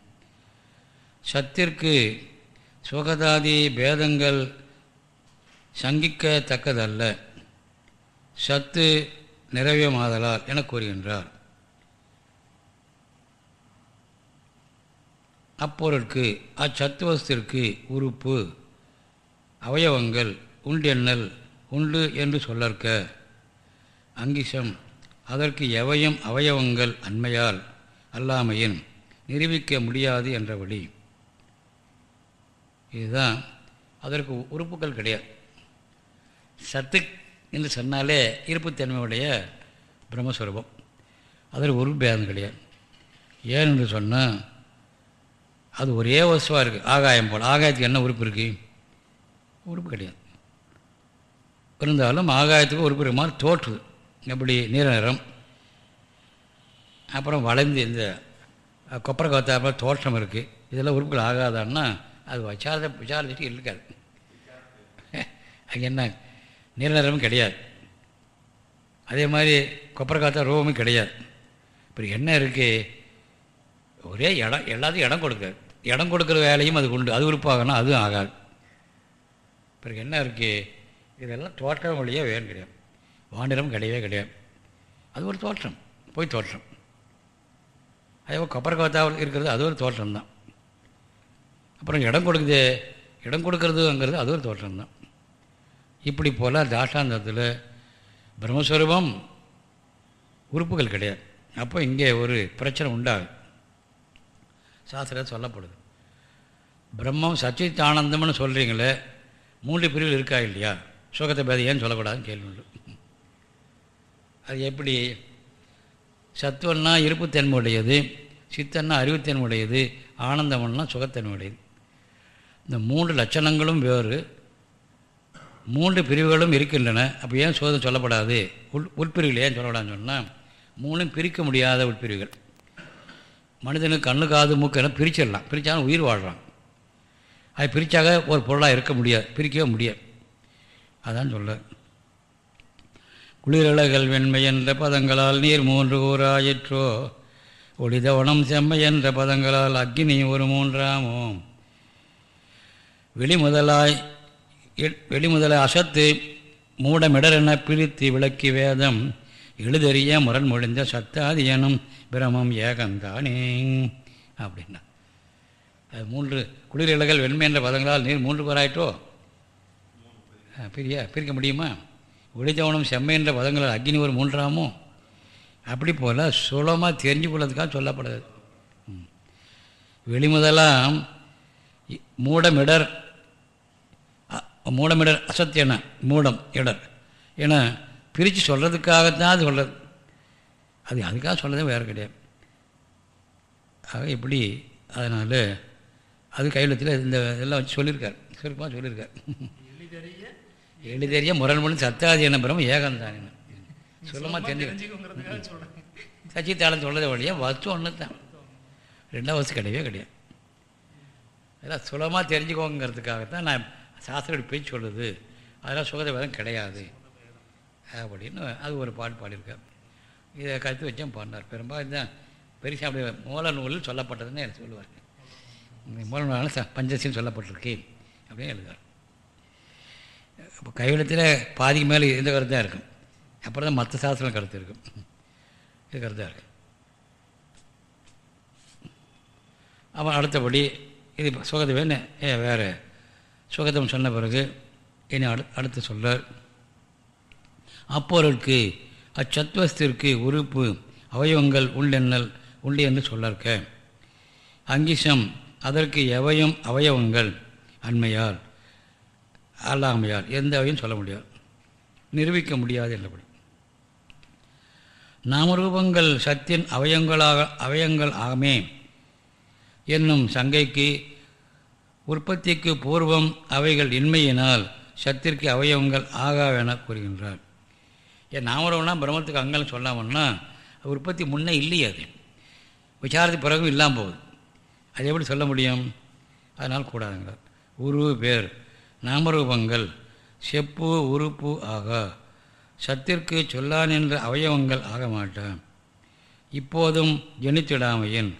சத்திற்கு சுகதாதி பேதங்கள் சங்கிக்கத்தக்கதல்ல. சத்து நிறைவேமாதலால் என கூறுகின்றார். அப்பொருட்கு அச்சத்துவஸ்திற்கு உறுப்பு அவயவங்கள் உண்டெண்ணல் உண்டு என்று சொல்லற்க. அங்கிசம் அதற்கு எவையும் அவயவங்கள் அண்மையால் அல்லாமையின் நிரூபிக்க முடியாது என்றபடி. இதுதான் அதற்கு உறுப்புகள் கிடையாது. சத்து என்று சொன்னாலே இருப்புத்தன்மையுடைய பிரம்மஸ்வரூபம். அதில் உறுப்பு பேதம் கிடையாது. ஏன் என்று சொன்னால் அது ஒரே வசுவாக இருக்குது ஆகாயம் போல். ஆகாயத்துக்கு என்ன உறுப்பு இருக்குது உறுப்பு கிடையாது. இருந்தாலும் ஆகாயத்துக்கு ஒரு இருக்க மாதிரி தோற்றுது எப்படி நீல நிறம். அப்புறம் வளைந்து இந்த கொப்பரை கொத்தாப்ப தோற்றம் இருக்குது இதெல்லாம் உறுப்புகள் ஆகாதான்னா அது விசாரத்தை விசாரிச்சுட்டு இருக்காது. *laughs* அங்கே என்ன? நீல நிறமும் கிடையாது. அதே மாதிரி கொப்பரை காத்தா ரூபமும் கிடையாது. இப்போ என்ன இருக்குது ஒரே இடம் எல்லாத்தையும் இடம் கொடுக்காது இடம் கொடுக்குற வேலையும் அதுக்கு உண்டு. அது உறுப்பாகனா அதுவும் ஆகாது. பிறகு என்ன இருக்குது இதெல்லாம் தோற்றம் வழியாக வேணும் கிடையாது. வானிலம் கிடையவே கிடையாது. அது ஒரு தோற்றம். போய் தோற்றம். அதே போல் கொப்பரை கோத்தாவில் இருக்கிறது அது ஒரு தோற்றம் தான். அப்புறம் இடம் கொடுக்குது இடம் கொடுக்கறதுங்கிறது அது ஒரு தோற்றம் தான். இப்படி போல் தாஷ்டாந்தத்தில் பிரம்மஸ்வரூபம் உறுப்புகள் கிடையாது. அப்போ இங்கே ஒரு பிரச்சனை உண்டாகும் சாஸ்திர சொல்லப்படுது. பிரம்மம் சச்சித் ஆனந்தம்னு சொல்கிறீங்களே மூன்று பிரிவில் இருக்கா இல்லையா? சுகத்தை பேத ஏன்னு சொல்லக்கூடாதுன்னு கேள்வி உண்டு. அது எப்படி? சத்துவன்னா இருப்புத்தன்மை உடையது சித்தன்னா அறிவுத்தன்மை உடையது ஆனந்தம்னா சுகத்தன்மை உடையது இந்த மூன்று லட்சணங்களும் வேறு மூன்று பிரிவுகளும் இருக்கின்றன. அப்போ ஏன் சோதனை சொல்லப்படாது? உள் உட்பிரிவுகள் ஏன் சொல்லப்படாதுன்னு சொன்னால் மூணும் பிரிக்க முடியாத உட்பிரிவுகள் மனிதனுக்கு கண்ணு காது மூக்கெல்லாம் பிரிச்சிடலாம். பிரித்தாலும் உயிர் வாழ்கிறான் அது பிரித்தாக ஒரு பொருளாக இருக்க முடியாது பிரிக்கவே முடியாது. அதான் சொல்ல. குளிரழகல் வெண்மை என்ற பதங்களால் நீர் மூன்று ஊராயிற்றோ ஒளிதவனம் செம்மை என்ற பதங்களால் அக்னி ஒரு மூன்றாமோம். வெளிமுதலாய் வெளிமுதலாய் அசத்து மூடமிடரென பிரித்து விளக்கி வேதம் எழுதறிய முரண்மொழிந்த சத்தாதி எனும் பிரமம் ஏகந்தானே அப்படின்னா. அது மூன்று குளிர் வெண்மை என்ற பதங்களால் நீர் மூன்று பேராயிட்டோ பிரியா பிரிக்க முடியுமா? ஒளிஜவனம் செம்மைன்ற பதங்களால் அக்னி ஒரு மூன்றாமோ? அப்படி போல் சுலமாக தெரிஞ்சு கொள்ளதுக்காக சொல்லப்படுது வெளிமுதலாம் மூடமிடர் மூடமிடர் அசத்தியன மூடம் இடர் ஏன்னா பிரித்து சொல்கிறதுக்காகத்தான் அது சொல்கிறது அது அதுக்காக சொல்கிறது வேறு கிடையாது. ஆக இப்படி அதனால் அது கையெழுத்தில் இந்த இதெல்லாம் வச்சு சொல்லியிருக்கார். சுருக்கமாக சொல்லியிருக்கார். எளிதறிய முரண்மணி சத்தாதி என்ன பிரம்ம ஏகந்தான் சுலமாக தெரிஞ்சுக்க சச்சித்தாளம் சொல்லதை வழியாக வஸ்து ஒன்று தான் ரெண்டாம் வசதி கிடையவே கிடையாது. அதெல்லாம் சுலமாக தெரிஞ்சுக்கோங்கிறதுக்காகத்தான் நான் சாஸ்திரம் பேச்சு சொல்லுது அதெல்லாம் சுகத வேதம் கிடையாது. அப்படின்னு அது ஒரு பாட்டு பாடியிருக்கார். இதை கருத்து வச்சும் பாடினார். பெரும்பாலும் தான் பெருசாக அப்படி மூல நூலில் சொல்லப்பட்டதுன்னு எனக்கு சொல்லுவார். மூல நூலால் ச பஞ்சசின்னு சொல்லப்பட்டிருக்கு அப்படின்னு எழுதுவார். இப்போ பாதிக்கு மேலே இந்த கருத்து தான் இருக்கும்? அப்புறம் தான் மற்ற சாஸ்திரம் கருத்து இருக்கும். இது கருத்தாக இருக்கும். அவன் அடுத்தபடி இது சுகத்தை வேணும் ஏ வேறு. சுகத்தம் சொன்ன பிறகு இனி அடு அடுத்து சொல்கிறார் அப்பொருளுக்கு அச்சத்வஸ்திற்கு உறுப்பு அவயவங்கள் உள்ளெண்ணல் உண்டு என்று சொல்லற்க அங்கிசம் அதற்கு எவையும் அவயவங்கள் அண்மையால். அல்லாமையால் எந்த அவையும் சொல்ல முடியாது. நிரூபிக்க முடியாது என்றபடி. நாமரூபங்கள் சத்தின் அவயங்களாக அவயங்கள் ஆமே என்னும் சங்கைக்கு உற்பத்திக்கு பூர்வம் அவைகள் இன்மையினால் சத்திற்கு அவயவங்கள் ஆகாவென கூறுகின்றார். ஏன் நாமரூபம்னா பிரம்மத்துக்கு அங்கெல்லாம் சொல்லாமன்னா உற்பத்தி முன்னே இல்லையே அது. விசாரத்துக்கு பிறகும் இல்லாமல் போகுது. அது எப்படி சொல்ல முடியும்? அதனால் கூடாதுங்கிறார். உருவு பேர். நாமரூபங்கள் செப்பு உறுப்பு ஆகா சத்திற்கு சொல்லான் என்ற அவயவங்கள் ஆக மாட்டான். இப்போதும் ஜனித்திடாமையின்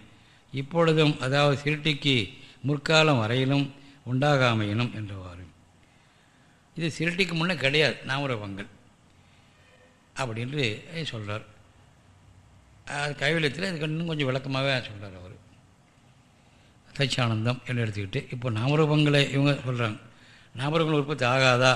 இப்பொழுதும் அதாவது சிருட்டிக்கு முற்காலம் வரையிலும் உண்டாகாமையினும் என்றவாறு. இது சிருட்டிக்கு முன்னே கிடையாது நாமரூபங்கள். அப்படின்று சொல்கிறார் அது கைவிலத்தில் இதுக்கு இன்னும் கொஞ்சம் விளக்கமாகவே சொல்கிறார் அவர். சச்சியானந்தம் என்று எடுத்துக்கிட்டு இப்போ நாமரூபங்களை இவங்க சொல்கிறாங்க நாமரங்கள் உற்பத்தி ஆகாதா?